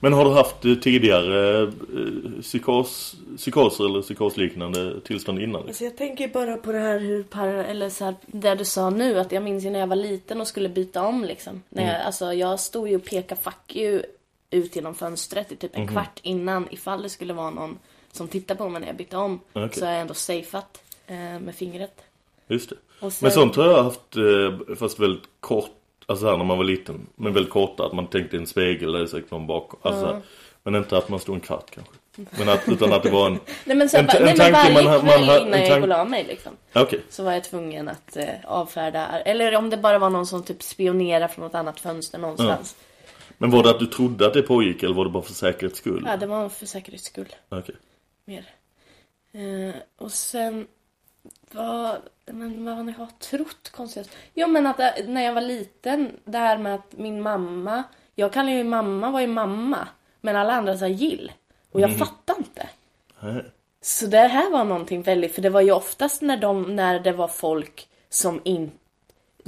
Men har du haft eh, tidigare eh, psykos, psykoser eller psykosliknande tillstånd innan? Alltså jag tänker bara på det här hur par, eller så här, det du sa nu att jag minns ju när jag var liten och skulle byta om liksom. När jag, Mm. alltså jag stod ju och pekade fuck you ut genom fönstret i typ en Mhm. kvart innan ifall det skulle vara någon som tittar på mig när jag bytte om. Okej. Så har jag ändå safeat eh, med fingret. Just det. Sen- Men sånt har jag haft eh, fast väldigt kort, alltså här när man var liten. Men väldigt korta, att man tänkte en spegel är säkert någon bakom. Alltså, Ja. Men inte att man stod en kvart kanske. Men att, utan att det var en... [LAUGHS] Nej men, så en, bara, nej, men varje man kväll man innan en jag gick och la mig liksom. Okej. Så var jag tvungen att eh, avfärda, eller om det bara var någon som typ spionerade från något annat fönster någonstans. Men var det att du trodde att det pågick eller var det bara för säkerhets skull? Ja, det var för säkerhets skull. Okej. Mer. Eh, och sen vad, men vad har jag trott konstigt? Jo men att det, när jag var liten, det här med att min mamma, jag kallar ju mamma var ju mamma, men alla andra sa Jill. Och jag Mhm. fattar inte. Nej. Så det här var någonting väldigt, för det var ju oftast när, de, när det var folk som inte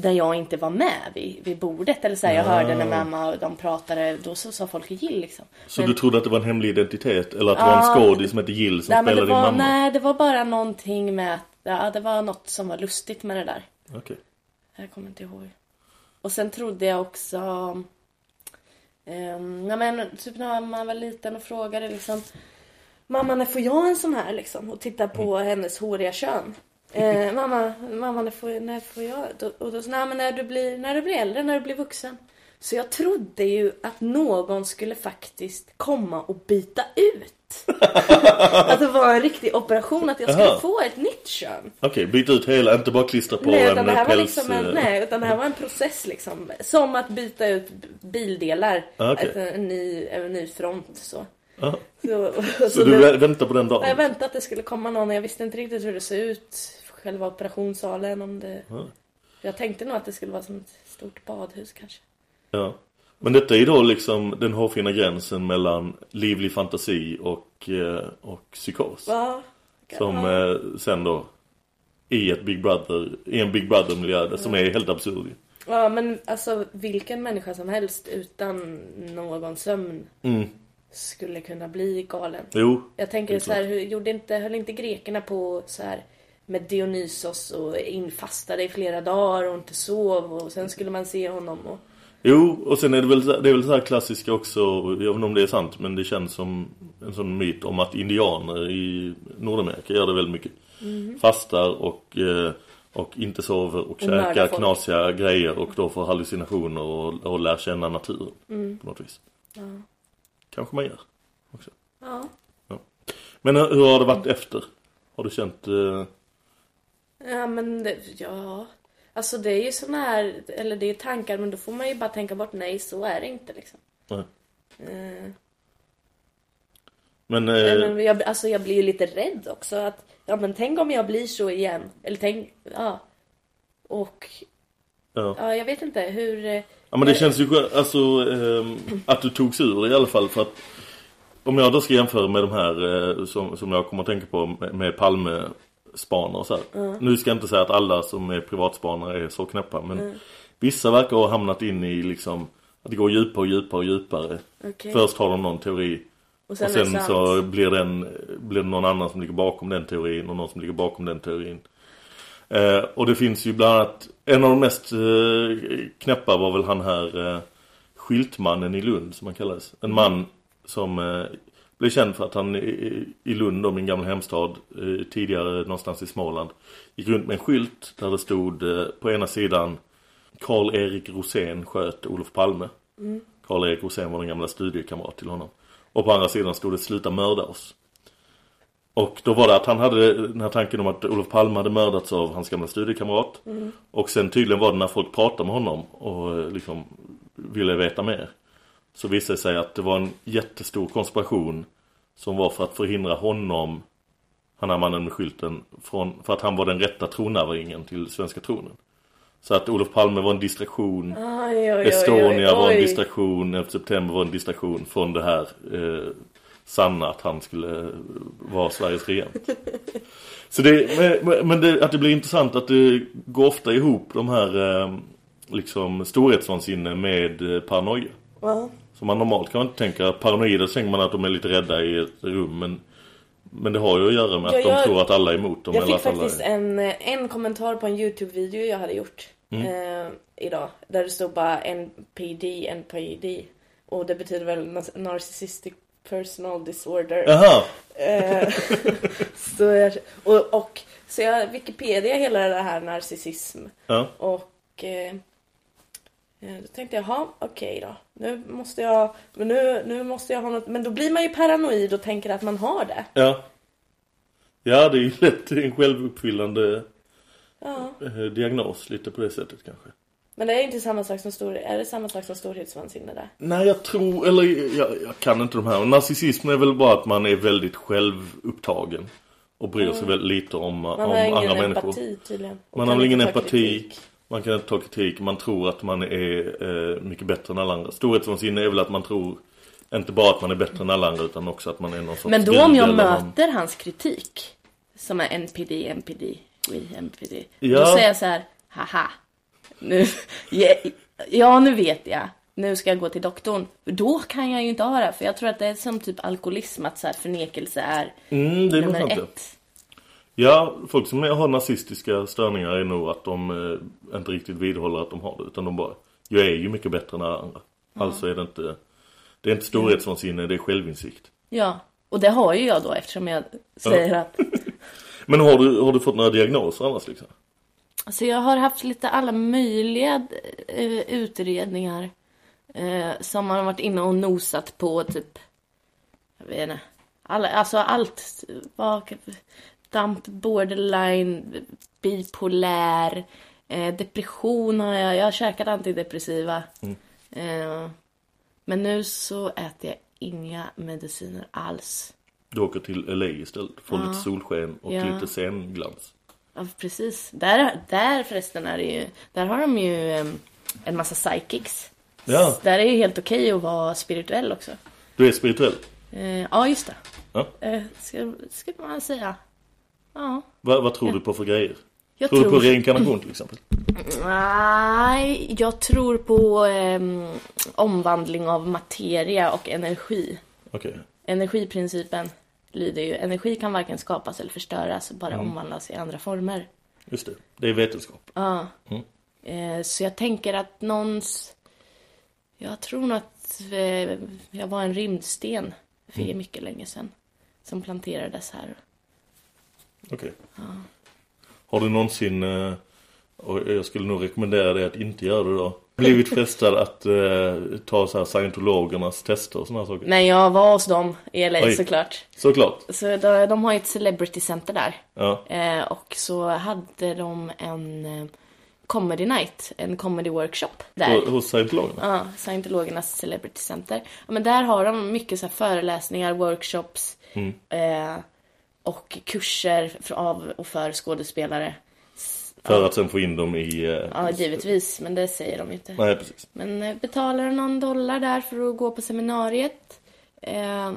där jag inte var med vid, vid bordet. Eller så här, jag Ah. hörde när mamma och de pratade, då så sa folk Jill liksom. Så Men- du trodde att det var en hemlig identitet? Eller att det var en Ja. skådis som hette Jill som nej, spelade din var, mamma? Nej, det var bara någonting med att, ja, det var något som var lustigt med det där. Okej. Jag kommer inte ihåg. Och sen trodde jag också, um, nej men typ när man var liten och frågade liksom, mamma när får jag en sån här liksom? Och titta på Mm. hennes håriga kön. Eh, mamma, mamma när får, när får jag? Och då sa nej men när du blir, när du blir äldre, när du blir vuxen. Så jag trodde ju att någon skulle faktiskt komma och byta ut. [LAUGHS] att det var en riktig operation, att jag skulle Aha. få ett nytt kön. Okej, byt ut hela, inte bara klistra på Nej, en utan det här var päls... liksom en, eh, nej, utan det här var en process liksom. Som att byta ut bildelar. Ah, okej. Ett, en, ny, en ny front så. ja. Så, Så du vä- väntar på den dagen? Jag väntade att det skulle komma någon. Jag visste inte riktigt hur det såg ut. Själva operationssalen. Om det... Ja. Jag tänkte nog att det skulle vara som ett stort badhus kanske. Ja. Men detta är då liksom den hårfina gränsen mellan livlig fantasi och, eh, och psykos. Ja. Som ja. eh, sen då i ett Big Brother, i en Big Brother-miljö som är helt absurd. ju. ja, men alltså vilken människa som helst utan någon sömn Mm. skulle kunna bli galen. Jo. Jag tänker så här, hur, gjorde inte, höll inte grekerna på så här med Dionysos och infastade i flera dagar och inte sov och sen skulle man se honom och... Jo, och sen är det väl, det är väl så här klassiska också, jag vet inte om det är sant, men det känns som en sån myt om att indianer i Nordamerika gör det väldigt mycket. Mhm. Fastar och, eh, och inte sover och, Och käkar knasiga grejer och då får hallucinationer och, och lär känna naturen Mm. på något vis. Ja. Kanske man gör också. Ja. Men hur, hur har det varit efter? Har du känt... Eh, Ja men det, ja. Alltså det är ju såna här, eller det är tankar men då får man ju bara tänka bort nej så är det inte liksom. nej. Eh, Men... men Eh, jag, alltså jag blir ju lite rädd också att, ja men tänk om jag blir så igen. Eller tänk, ja. Och, ja. ja jag vet inte hur... eh, Ja men det känns ju alltså ehm, att du togs ur det i alla fall för att om jag då ska jämföra med de här eh, som, som jag kommer att tänka på med, med Palme-spanare och så. Mm. Nu ska jag inte säga att alla som är privatspanare är så knäppa men Mm. vissa verkar ha hamnat in i liksom att det går djupare och djupare och djupare. Okej. Först har de någon teori Och och sen sen, det sant. så blir, den, blir det någon annan som ligger bakom den teorin och någon som ligger bakom den teorin. Eh, och det finns ju bland annat, en av de mest eh, knäppa var väl han här eh, skyltmannen i Lund som han kallades. En man som eh, blev känd för att han i, i Lund, då, min gamla hemstad, eh, tidigare någonstans i Småland, gick runt med en skylt där det stod eh, på ena sidan Karl-Erik Rosén sköt Olof Palme. Mm. Karl-Erik Rosén var den gamla studiekamrat till honom. Och på andra sidan stod det sluta mörda oss. Och då var det att han hade den här tanken om att Olof Palme hade mördats av hans gamla studiekamrat. Mm. Och sen tydligen var det när folk pratade med honom och eh, liksom ville veta mer. Så visade det sig att det var en jättestor konspiration som var för att förhindra honom, han här mannen med skylten, från, för att han var den rätta tronarvingen till svenska tronen. Så att Olof Palme var en distraktion, oj, oj, Estonia oj, var en distraktion, 11 september var en distraktion från det här eh, sanna att han skulle eh, vara Sveriges regent. [LAUGHS] Så det, men- det, att det blir intressant att det går ofta ihop de här eh, liksom storhetsvansinne med eh, paranoia. Ja. Så man normalt kan man inte tänka paranoida så tänker man att de är lite rädda i ett rum men, men det har ju att göra med Ja, att de jag- tror att alla är emot dem. Jag eller fick att alla faktiskt är... en, en kommentar på en Youtube-video jag hade gjort Mm. eh, idag. Där det stod bara NPD, NPD. Och det betyder väl Narcissistic Personal Disorder. Jaha! Eh, [LAUGHS] så jag, och, och så jag Wikipedia hela det här narcissism. Ja. Och eh, då tänkte jag, jaha, okej då. Nu måste jag, men nu, nu måste jag ha något. Men då blir man ju paranoid och tänker att man har det. Ja. Ja, det är ju [LAUGHS] lätt en självuppfyllande Ja. eh, diagnos lite på det sättet kanske. Men det är inte samma sak som stor, är det samma sak som storhetsvansinne där? Nej, jag tror, eller jag, jag kan inte de här. Narcissism är väl bara att man är väldigt självupptagen. Och bryr sig Mm. väldigt lite om, Man om har ingen andra empati människor. tydligen. Man har väl ingen empati. kritik. Man kan inte ta kritik. Man tror att man är eh, mycket bättre än alla andra. Storhetsvansinne är väl att man tror inte bara att man är bättre än alla andra utan också att man är någon sorts Men då om jag möter hans kritik, som är NPD, NPD, we NPD. Ja. Då säger jag så här, haha. Nu, [LAUGHS] ja, ja, nu vet jag. Nu ska jag gå till doktorn. Då kan jag ju inte ha det. För jag tror att det är som typ alkoholism, att så här förnekelse är Mm, det nummer ett. Ja, folk som har nazistiska störningar är nog att de eh, inte riktigt vidhåller att de har det. Utan de bara, jag är ju mycket bättre än alla andra. Ja. Alltså är det inte, det är inte storhetsvansinne, det är självinsikt. Ja, och det har ju jag då eftersom jag säger att [LAUGHS] Men har du, har du fått några diagnoser annars liksom? Alltså jag har haft lite alla möjliga eh, utredningar eh, som man har varit inne och nosat på typ, jag vet inte, alla, alltså allt. Vad, damp, borderline, bipolär, eh, depression har jag, jag har käkat antidepressiva. Mm. Eh, men nu så äter jag inga mediciner alls. Du åker till LA istället, får Ja. lite solsken och Ja. lite scenglans. Ja, precis. Där, där förresten är det ju, där har de ju en massa psychics. Ja. Där är det helt okej att vara spirituell också. Du är spirituell? Eh, ja, just det. Ja. Eh, ska, ska man säga. Ja. Va, vad tror du på för grejer? Jag tror, du på tror- reinkarnation till exempel? Nej, jag tror på em, omvandling av materia och energi. Okej. Energiprincipen lyder ju, energi kan varken skapas eller förstöras, bara Mm. omvandlas i andra former. Just det, det är vetenskap. Ja. Mm. Eh, så jag tänker att någons... Jag tror nog att eh, jag var en rymdsten för Mm. mycket länge sedan. Som planterades här. Okej. Ja. Har du någonsin, eh, och jag skulle nog rekommendera dig att inte göra det då, blivit frestad att eh, ta så här scientologernas tester och sådana saker? Men jag var hos dem i LA Oj. såklart. Såklart. Så de, de har ju ett celebrity center där. Ja. Eh, och så hade de en eh, comedy night, en comedy workshop där. Hos- Hos scientologerna? Ja, scientologernas celebrity center. Ja, men där har de mycket så här föreläsningar, workshops Mm. Och kurser av och för skådespelare. För att sen få in dem i... eh, Ja, givetvis, men det säger de ju inte. Nej, precis. Men eh, betalar någon dollar där för att gå på seminariet. Eh,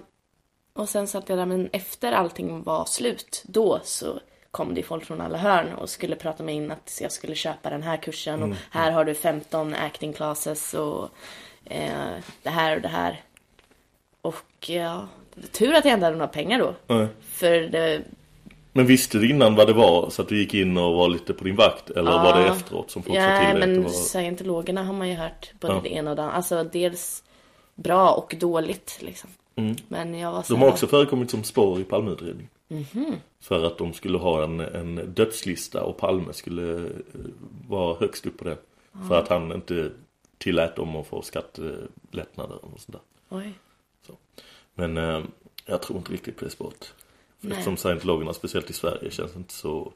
och sen satt jag där, men efter allting var slut, då så kom det folk från alla hörn och skulle prata mig in att jag skulle köpa den här kursen och Mm. här har du 15 acting classes och eh, det här och det här. Och ja, tur att jag inte hade några pengar då. Nej. För det, Men visste du innan vad det var så att du gick in och var lite på din vakt? Eller var det Ja. efteråt som folk sa Ja, till dig? det men var... scientologerna har man ju hört både Ja. det ena och det andra. Alltså dels bra och dåligt liksom. Mm. Men jag var så De har också förekommit som spår i Palmeutredningen. Mhm. För att de skulle ha en, en dödslista och Palme skulle eh, vara högst upp på den. För Ja. att han inte tillät dem att få skattelättnader och sådär. Oj. Men eh, jag tror inte riktigt på det spåret. Eftersom scientologerna, speciellt i Sverige, känns inte så...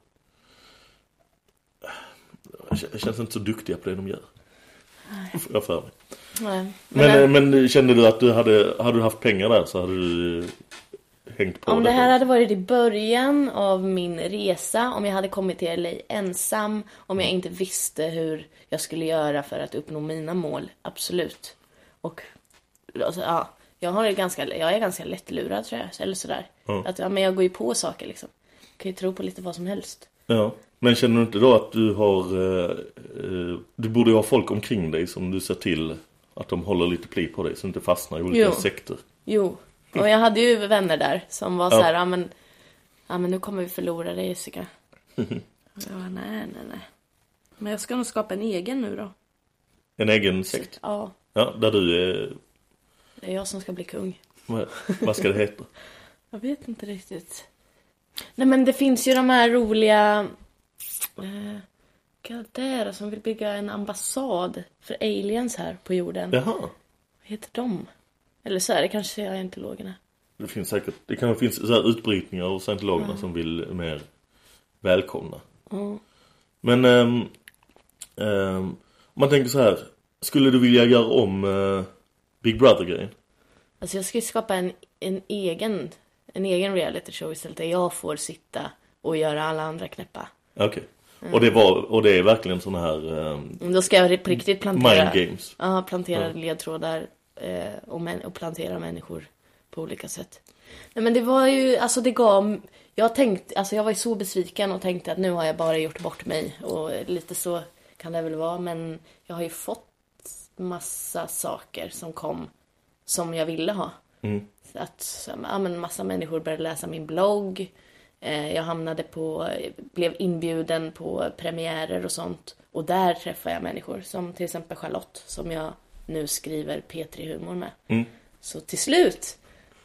Känns inte så duktiga på det de gör. Nej. Jag för mig. Nej. Men, Men, men, men kände du att du hade, hade du haft pengar där så hade du eh, hängt på Om det här hade varit i början av min resa, om jag hade kommit till LA ensam, om jag inte visste hur jag skulle göra för att uppnå mina mål, absolut. Och alltså, ja, jag, har ganska, jag är ganska lättlurad tror jag, eller sådär. Ja. Att, ja, men jag går ju på saker liksom. kan ju tro på lite vad som helst. Ja. Men känner du inte då att du har... Eh, eh, du borde ju ha folk omkring dig som du ser till att de håller lite pli på dig så du inte fastnar i olika Jo. sekter. Jo, och jag hade ju vänner där som var Ja. så här, ja men, ja men nu kommer vi förlora dig Jessica. [LAUGHS] Jag bara, nej, nej, nej. Men jag ska nog skapa en egen nu då. En egen sekt. Ja, Ja, där du är... det är jag som ska bli kung. Vad, vad ska det heta? [LAUGHS] Jag vet inte riktigt. Nej men det finns ju de här roliga... Eh, Caldera som vill bygga en ambassad för aliens här på jorden. Jaha. Vad heter de? Eller så är det kanske scientologerna. Det finns säkert... Det kan finnas så här utbrytningar av scientologerna Ja. som vill mer välkomna. Ja. Men... ehm, ehm, om man tänker så här. Skulle du vilja göra om eh, Big Brother-grejen? Alltså jag ska ju skapa en, en egen en egen reality show istället där jag får sitta och göra alla andra knäppa. Okej. Mm. Och, det var, och det är verkligen såna här... ehm, Då ska jag på riktigt plantera Mind games. Ja, plantera Ja. ledtrådar eh, och, män, och plantera människor på olika sätt. Nej men det var ju, alltså det gav Jag tänkte, alltså jag var ju så besviken och tänkte att nu har jag bara gjort bort mig och lite så kan det väl vara men jag har ju fått massa saker som kom som jag ville ha. Mm. Att ja, men massa människor började läsa min blogg. Eh, jag hamnade på, blev inbjuden på premiärer och sånt. Och där träffade jag människor som till exempel Charlotte som jag nu skriver P3 Humor med. Mm. Så till slut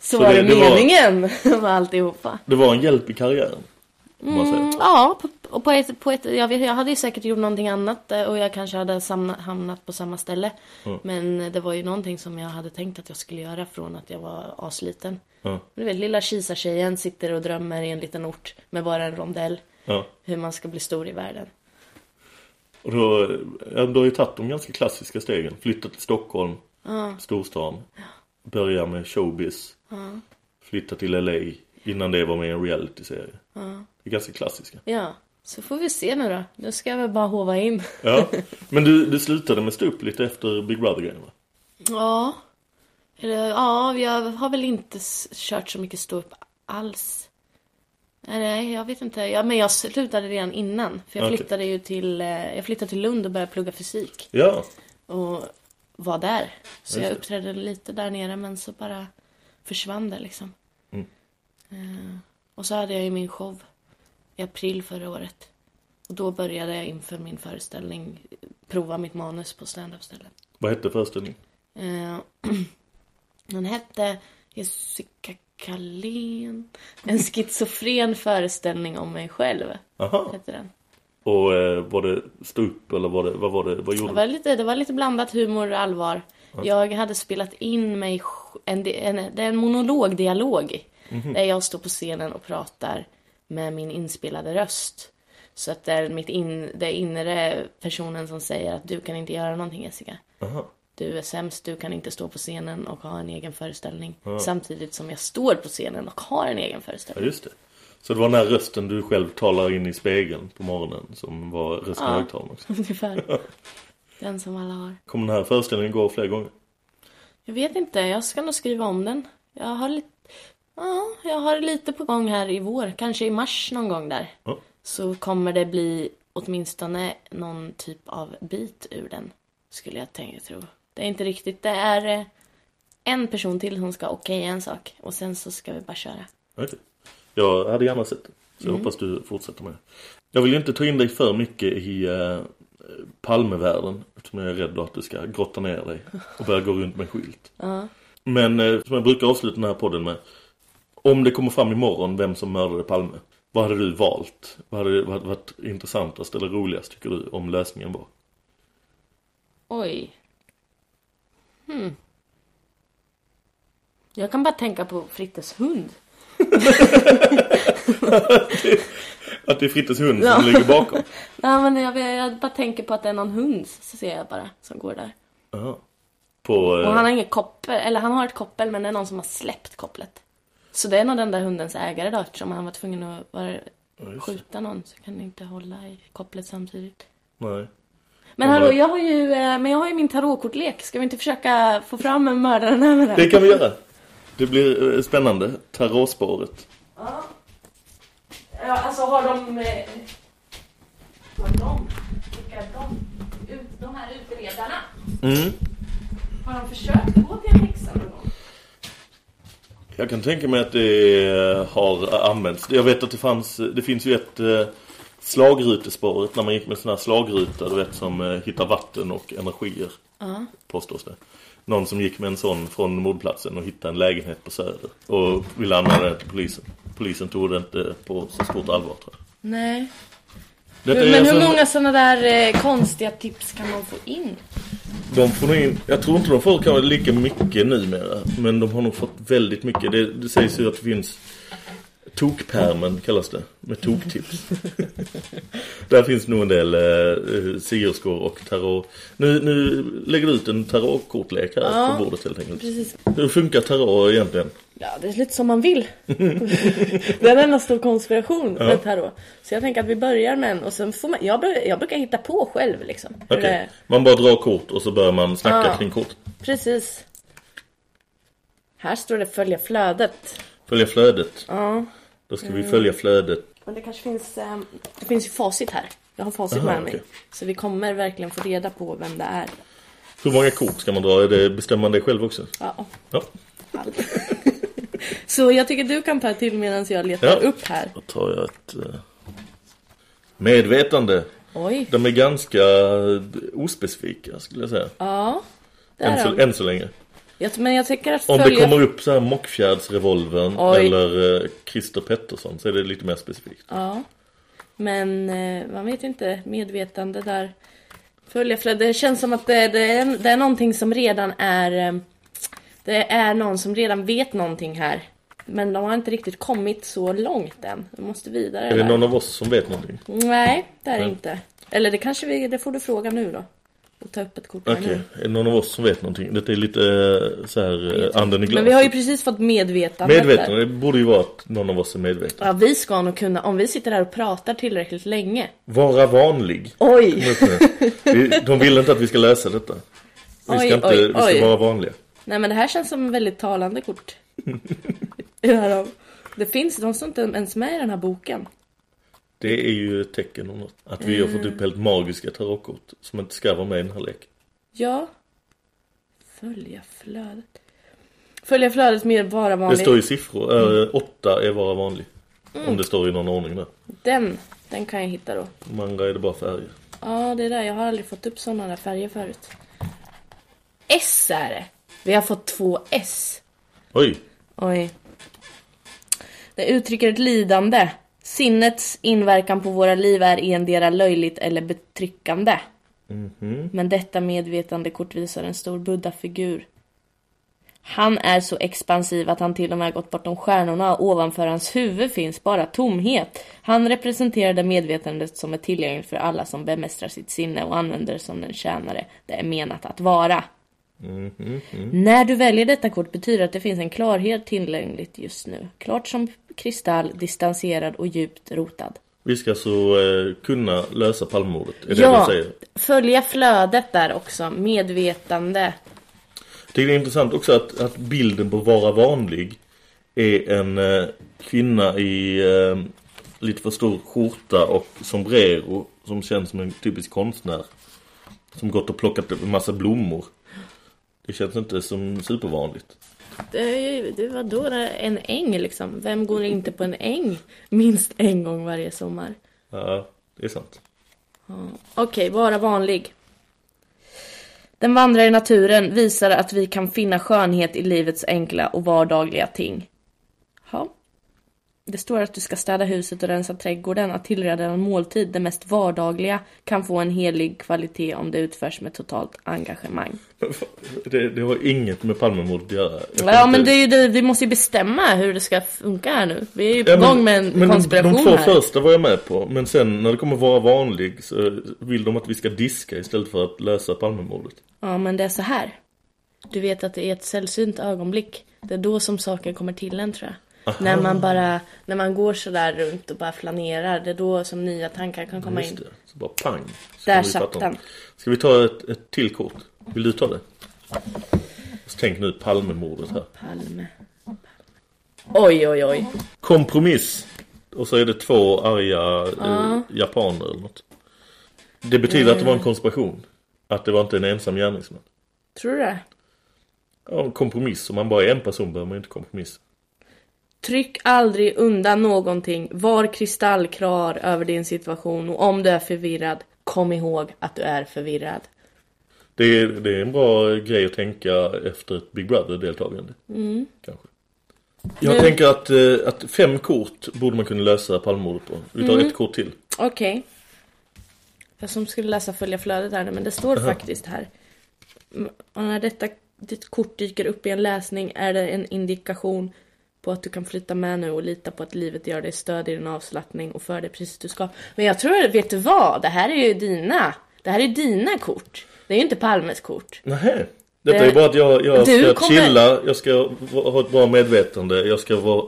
så, Så var det- det, det var- meningen [LAUGHS] med alltihopa. Det var en hjälp i karriären. Mm, ja, på, och på ett, på ett, jag, vet, jag hade ju säkert gjort någonting annat eh, och jag kanske hade samna, hamnat på samma ställe. Mm. Men det var ju någonting som jag hade tänkt att jag skulle göra från att jag var asliten. Ja. Du vet, lilla Kisa-tjejen sitter och drömmer i en liten ort med bara en rondell. Ja. Hur man ska bli stor i världen. Och då, ja, du har ju tagit de ganska klassiska stegen. Flytta till Stockholm, Ja. storstan. Börja med showbiz. Ja. Flytta till LA innan det var med i en reality-serie. Det är ganska klassiska. ja, så får vi se nu då. Nu ska jag väl bara hova in. [LAUGHS] Ja. Men du, du slutade med stå upp lite efter Big Brother-grejen va? Ja. Ja, jag har väl inte kört så mycket ståupp alls. Nej, jag vet inte. Ja, men jag slutade redan innan. För jag Okej. flyttade ju till, eh, jag flyttade till Lund och började plugga fysik. Ja. Och var där. Så Just jag uppträdde lite där nere men så bara försvann det liksom. Mm. Eh, och så hade jag ju min show i april förra året. Och då började jag inför min föreställning prova mitt manus på stand-up-ställen. Vad hette föreställningen? Eh, [CLEARS THROAT] den hette Jessica Kalén. En schizofren föreställning om mig själv. Aha. Hette den. Och eh, var det stå upp eller var det, vad var det, vad Det gjorde var du? lite, det var lite blandat humor och allvar. Ja. Jag hade spelat in mig en, en, det är en monologdialog. Mhm. Där jag står på scenen och pratar med min inspelade röst. Så att det är mitt in, det inre personen som säger att du kan inte göra någonting Jessica. Aha. Du är sämst, du kan inte stå på scenen och ha en egen föreställning. Ja. Samtidigt som jag står på scenen och har en egen Ja, föreställning. just det. Så det var den här rösten du själv talar in i spegeln på morgonen som var rösten Ja. högtalaren också. [LAUGHS] Ungefär. Den som alla har. Kommer den här föreställningen gå fler gånger? Jag vet inte, jag ska nog skriva om den. Jag har lite, ja, jag har lite på gång här i vår. Kanske i mars någon gång där. Ja. Så kommer det bli åtminstone någon typ av bit ur den. Skulle jag tänka tro. Det är inte riktigt, det är eh, en person till som ska okej en sak. Och sen så ska vi bara köra. Okej. Jag hade gärna sett det. Så jag Mm. hoppas du fortsätter med det. Jag vill inte ta in dig för mycket i eh, Palmevärlden. Eftersom jag är rädd att du ska grotta ner dig och börja gå runt med skylt. Ja. Men eh, som jag brukar avsluta den här podden med. Om det kommer fram imorgon vem som mördade Palme. Vad hade du valt? Vad hade vad hade varit intressantast eller roligast tycker du om lösningen var? Oj. Hmm. Jag kan bara tänka på Frittes hund. [LAUGHS] att det är Frittes hund som Ja. ligger bakom. [LAUGHS] Nej men jag, jag bara tänker på att det är någon hund, så ser jag bara, som går där. Ja. På... Och eh, han har inget koppel, eller han har ett koppel men det är någon som har släppt kopplet. Så det är nog den där hundens ägare då eftersom han var tvungen att vara, skjuta någon så kan han inte hålla i kopplet samtidigt. Nej. Men hallå, jag har ju, eh, men jag har ju min tarotkortlek. Ska vi inte försöka få fram en mördaren här med den? Det kan vi göra. Det blir eh, spännande. Tarotspåret. Ja. ja, alltså har de... eh, Har de? Vilka är de? Ut, de här utredarna. Mm. Har de försökt gå till en häxa någon gång? Jag kan tänka mig att det har använts. Jag vet att det fanns, det finns ju ett eh, slagrutespåret när man gick med såna här slagrutor, du vet, som eh, hittar vatten och energier, Ja. påstås det. Någon som gick med en sån från mordplatsen och hittade en lägenhet på Söder och ville anmäla det till polisen. Polisen tog det inte på så stort allvar tror jag. Nej. Hur, men hur alltså- många sådana där eh, konstiga tips kan man få in? De får nog in, jag tror inte de får kanske lika mycket numera. Men de har nog fått väldigt mycket. Det, det sägs ju att det finns Tokpermen kallas det. Med toktips. [LAUGHS] Där finns nog en del eh, sierskor och tarot. Nu, nu lägger du ut en tarotkortlek här Ja, på bordet helt enkelt. precis. Hur funkar tarot egentligen? Ja, det är lite som man vill. [LAUGHS] det är en enda stor konspiration Ja. med tarot. Så jag tänker att vi börjar med en och sen får man, jag, bör- jag brukar hitta på själv liksom. det- Man bara drar kort och så börjar man snacka Ja. kring kort. Precis. Här står det följa flödet. Följa flödet. Ja. Då ska vi Mm. följa flödet. Men det kanske finns, eh, det finns ju facit här. Jag har facit Aha, med mig. okej. Så vi kommer verkligen få reda på vem det är. Hur många kort ska man dra? Är det, bestämmer man det själv också? Ja. Ja. [LAUGHS] Så jag tycker du kan ta till medan jag letar Ja. upp här. Då tar jag ett eh, medvetande. Oj. De är ganska eh, ospecifika skulle jag säga. Ja. Än så, än så länge. Jag, men jag tycker att Om det följa... kommer upp så här Mockfjärdsrevolvern Oj. eller eh, Christer Pettersson så är det lite mer specifikt. Ja. Men eh, man vet inte, medvetande där. Följa flödet. Det känns som att det, det, är, det är någonting som redan är... eh, Det är någon som redan vet någonting här. Men de har inte riktigt kommit så långt än. De måste vidare. Är det där. någon av oss som vet någonting? Nej, det är det inte. Eller det kanske vi, det får du fråga nu då. Och ta upp ett kort Okej, nu. är det någon av oss som vet någonting? Detta är lite eh, så här eh, anden i glaset. Men vi har ju precis fått medvetandet Medveten, där. det borde ju vara att någon av oss är medveten. Ja, vi ska nog kunna, om vi sitter här och pratar tillräckligt länge. Vara vanlig. Oj! De vill inte att vi ska läsa detta. Vi ska, Oj, inte, oj, vi ska oj. vara vanliga. Nej men det här känns som en väldigt talande kort. [LAUGHS] ja, det finns, de står inte ens med i den här boken. Det är ju ett tecken om något. Att vi har fått upp helt magiska tarotkort som inte ska vara med i den här leken. Ja. Följa flödet. Följa flödet med vara vanlig. Det står ju siffror. Eh, åtta är vara vanlig. Mm. Om det står i någon ordning där. Den, den kan jag hitta då. De andra är det bara färger. Ja, det är där. Jag har aldrig fått upp sådana där färger förut. S är det. Vi har fått två S. Oj! Oj. Det uttrycker ett lidande. Sinnets inverkan på våra liv är endera löjligt eller betryckande. Mhm. Men detta medvetande kort visar en stor buddha-figur. Han är så expansiv att han till och med gått bortom stjärnorna och ovanför hans huvud finns bara tomhet. Han representerar det medvetandet som är tillgängligt för alla som bemästrar sitt sinne och använder det som den tjänare det är menat att vara. Mhm, mhm. När du väljer detta kort betyder att det finns en klarhet tillgängligt just nu. Klart som kristall, distanserad och djupt rotad. Vi ska så eh, kunna lösa Palmemordet. Är det ja, du säger? följa flödet där också. Medvetande. Det är intressant också att, att bilden på vara vanlig är en eh, kvinna i eh, lite för stor skjorta och sombrero som känns som en typisk konstnär. Som gått och plockat en massa blommor. Det känns inte som supervanligt. Det, det var då en äng liksom. Vem går inte på en äng minst en gång varje sommar? Ja, det är sant. Ja. Okej, vara vanlig. Den vandrar i naturen visar att vi kan finna skönhet i livets enkla och vardagliga ting. Det står att du ska städa huset och rensa trädgården, att tillreda en måltid, det mest vardagliga, kan få en helig kvalitet om det utförs med totalt engagemang. Det, det har inget med Palmemordet att göra. Ja, men det är ju det, vi måste ju bestämma hur det ska funka här nu. Vi är ju på Ja, men- gång med en men konspiration de två här. första var jag med på. Men sen när det kommer vara vanlig så vill de att vi ska diska istället för att lösa Palmemordet. Ja, men det är så här. Du vet att det är ett sällsynt ögonblick. Det är då som saker kommer till en, tror jag. Aha. När man bara, när man går sådär runt och bara flanerar. Det är då som nya tankar kan komma in. Så bara pang. Så Där satt den. Ska vi ta ett, ett till kort? Vill du ta det? Så tänk nu Palmemordet här. Palme. Oj, oj, oj. Kompromiss. Och så är det två arga eh, japaner eller något. Det betyder att det var en konspiration. Att det var inte en ensam gärningsman. Tror du det? Ja, kompromiss. Om man bara är en person behöver man inte kompromiss. Tryck aldrig undan någonting. Var kristallklar över din situation. Och om du är förvirrad, kom ihåg att du är förvirrad. Det är, det är en bra grej att tänka efter ett Big Brother-deltagande. Mm. Kanske. Jag Nu- tänker att, eh, att fem kort borde man kunna lösa Palmemordet på. Vi tar Mm. ett kort till. Okej. Jag som skulle läsa följa flödet här nu, men det står Aha. faktiskt här. Mm, Och när detta ditt kort dyker upp i en läsning är det en indikation på att du kan flytta med nu och lita på att livet gör dig stöd i din avslappning och för dig precis du ska. Men jag tror, vet du vad? Det här är ju dina. Det här är dina kort. Det är ju inte Palmes kort. Nähä. Detta Det- är bara att jag, jag ska kommer- chilla, jag ska ha ett bra medvetande, jag ska vara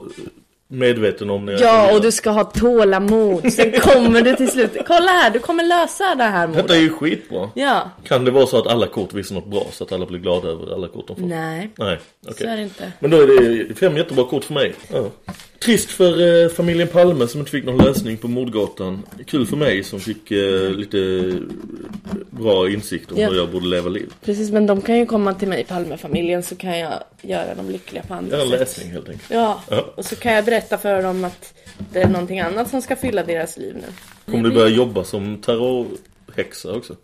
medveten om när jag Ja, och du ska ha tålamod. Sen [LAUGHS] kommer du till slut. Kolla här, du kommer lösa det här mordet. Detta är ju skitbra. Ja. Kan det vara så att alla kort visar något bra så att alla blir glada över alla kort de får? Nej. Nej, okej. Så är det inte. Men då är det fem jättebra kort för mig. Ja. Trist för eh, familjen Palme som inte fick någon lösning på mordgatan. Kul för mig som fick eh, lite eh, bra insikt om Ja. hur jag borde leva liv. Precis, men de kan ju komma till mig i Palmefamiljen så kan jag göra dem lyckliga på andra Göra sätt. läsning helt enkelt. Ja, Ja. och så kan jag berätta för dem att det är någonting annat som ska fylla deras liv nu. Kommer du börja jobba som terrorhäxa också?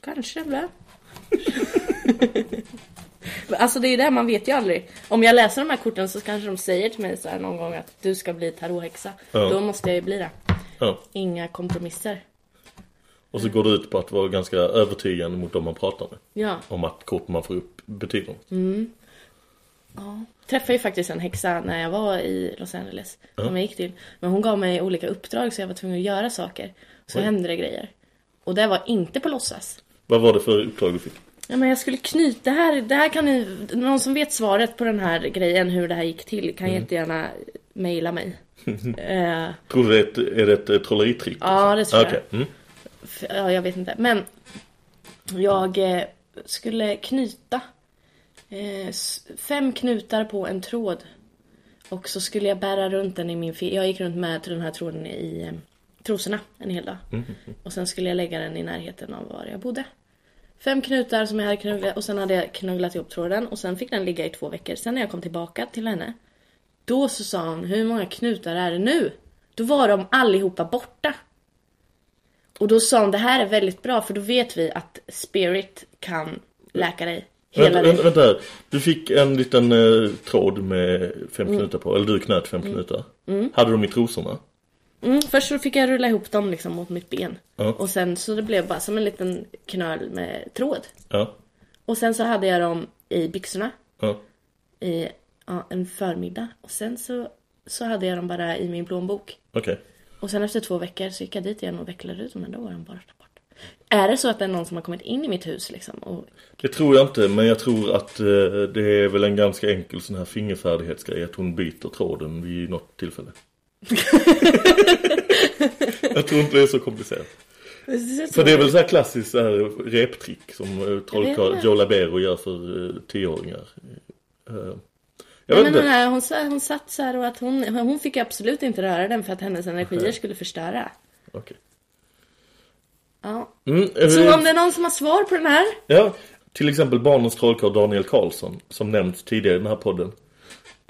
Kanske, bra. [LAUGHS] alltså det är det, man vet ju aldrig. Om jag läser de här korten så kanske de säger till mig så här någon gång att du ska bli tarothäxa. Ja. Då måste jag ju bli det. Ja. Inga kompromisser. Och så går det ut på att vara ganska övertygande mot dem man pratar med. Ja. Om att kort man får upp betyder något. Mm. Ja. Träffade ju faktiskt en häxa när jag var i Los Angeles. Som Ja. jag gick till. Men hon gav mig olika uppdrag så jag var tvungen att göra saker. Så Oj. hände det grejer. Och det var inte på låtsas. Vad var det för uppdrag du fick? Ja, men jag skulle knyta det här. Det här kan ni, någon som vet svaret på den här grejen, hur det här gick till, kan Mm. jättegärna mejla mig. [LAUGHS] Eh, Tror du det är ett, är det ett eh, trolleritrick? Ja, det tror jag. Okej. Mm. ja, jag vet inte. Men jag eh, skulle knyta eh, fem knutar på en tråd. Och så skulle jag bära runt den i min fi- Jag gick runt med den här tråden i eh, trosorna en hel dag. Mm. Och sen skulle jag lägga den i närheten av var jag bodde. Fem knutar som jag hade knugglat och sen hade jag knugglat ihop tråden och sen fick den ligga i två veckor. Sen när jag kom tillbaka till henne då så sa hon, hur många knutar är det nu? Då var de allihopa borta. Och då sa hon, det här är väldigt bra för då vet vi att spirit kan läka dig. Hela Vänta, vänta, vänta. Du fick en liten eh, tråd med fem Mm. knutar på. Eller du knöt fem Mm. knutar. Mm. Hade de i trosorna? Mm, först så fick jag rulla ihop dem liksom mot mitt ben. Ja. Och sen så det blev bara som en liten knöl med tråd. Ja. Och sen så hade jag dem i byxorna Ja. i ja, en förmiddag. Och sen så, så hade jag dem bara i min plånbok. Okej. Och sen efter två veckor så gick jag dit igen och vecklade ut dem, men då var de bara bort. Är det så att det är någon som har kommit in i mitt hus liksom? Och... Det tror jag inte, men jag tror att eh, det är väl en ganska enkel sån här fingerfärdighetsgrej att hon byter tråden vid något tillfälle. [LAUGHS] jag tror inte det är så komplicerat. För det är väl så här klassiskt så här reptrick som eh, trollkarl. Joe Labero gör för eh, tioåringar. Eh, jag vet men inte. nej, hon, hon satt så här och att hon, hon fick absolut inte röra den för att hennes energier Nej. skulle förstöra. Okej. Ja. Mm, Så om det är någon som har svar på den här? Ja, till exempel barnens trollkarl Daniel Karlsson som nämnts tidigare i den här podden.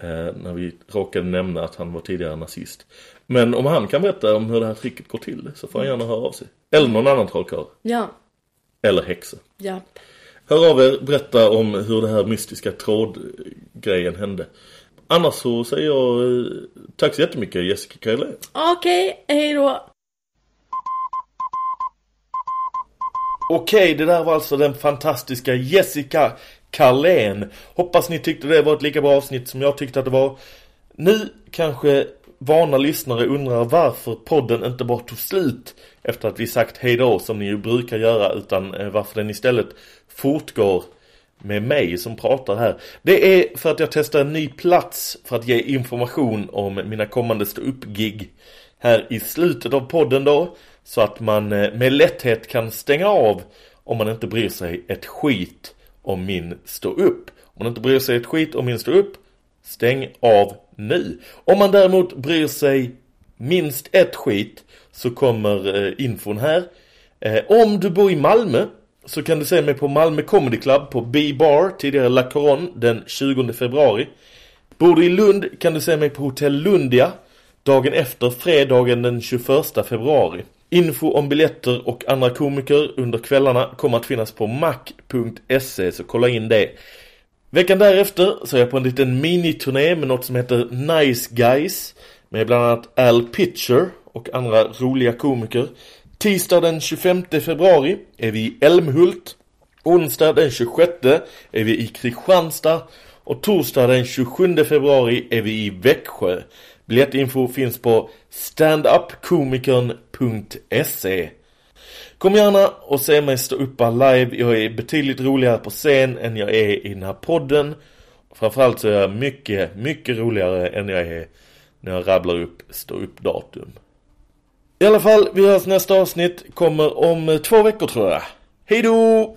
Eh, när vi råkade nämna att han var tidigare nazist. Men om han kan berätta om hur det här tricket går till så får han gärna höra av sig. Eller någon annan trollkarl. Ja. Eller häxa. Ja. Hör av er, berätta om hur det här mystiska trådgrejen hände. Annars så säger jag eh, tack så jättemycket Jessica Kalle. Okej, hej då. Okej, det där var alltså den fantastiska Jessica Carlén. Hoppas ni tyckte det var ett lika bra avsnitt som jag tyckte att det var. Nu kanske vana lyssnare undrar varför podden inte bara tog slut efter att vi sagt hej då som ni ju brukar göra utan eh, varför den istället fortgår med mig som pratar här. Det är för att jag testar en ny plats för att ge information om mina kommande ståuppgig här i slutet av podden då så att man eh, med lätthet kan stänga av om man inte bryr sig ett skit om min stå-upp. Om man inte bryr sig ett skit om min stå-upp, stäng av nu. Om man däremot bryr sig minst ett skit så kommer eh, infon här. Eh, om du bor i Malmö så kan du se mig på Malmö Comedy Club på B-Bar, tidigare La Coron, den 20 februari. Bor du i Lund kan du se mig på Hotell Lundia dagen efter fredagen den 21 februari. Info om biljetter och andra komiker under kvällarna kommer att finnas på mac.se så kolla in det. Veckan därefter så är jag på en liten miniturné med något som heter Nice Guys med bland annat Al Pitcher och andra roliga komiker. Tisdag den 25 februari är vi i Älmhult. Onsdag den 26 är vi i Kristianstad. Och torsdag den 27 februari är vi i Växjö. Biljettinfo finns på standupkomikern.se Kom gärna och se mig stå uppa live. Jag är betydligt roligare på scen än jag är i den här podden. Framförallt så är jag mycket, mycket roligare än jag är när jag rabblar upp stå upp datum. I alla fall, vi hörs nästa avsnitt. Kommer om två veckor tror jag. Hej då!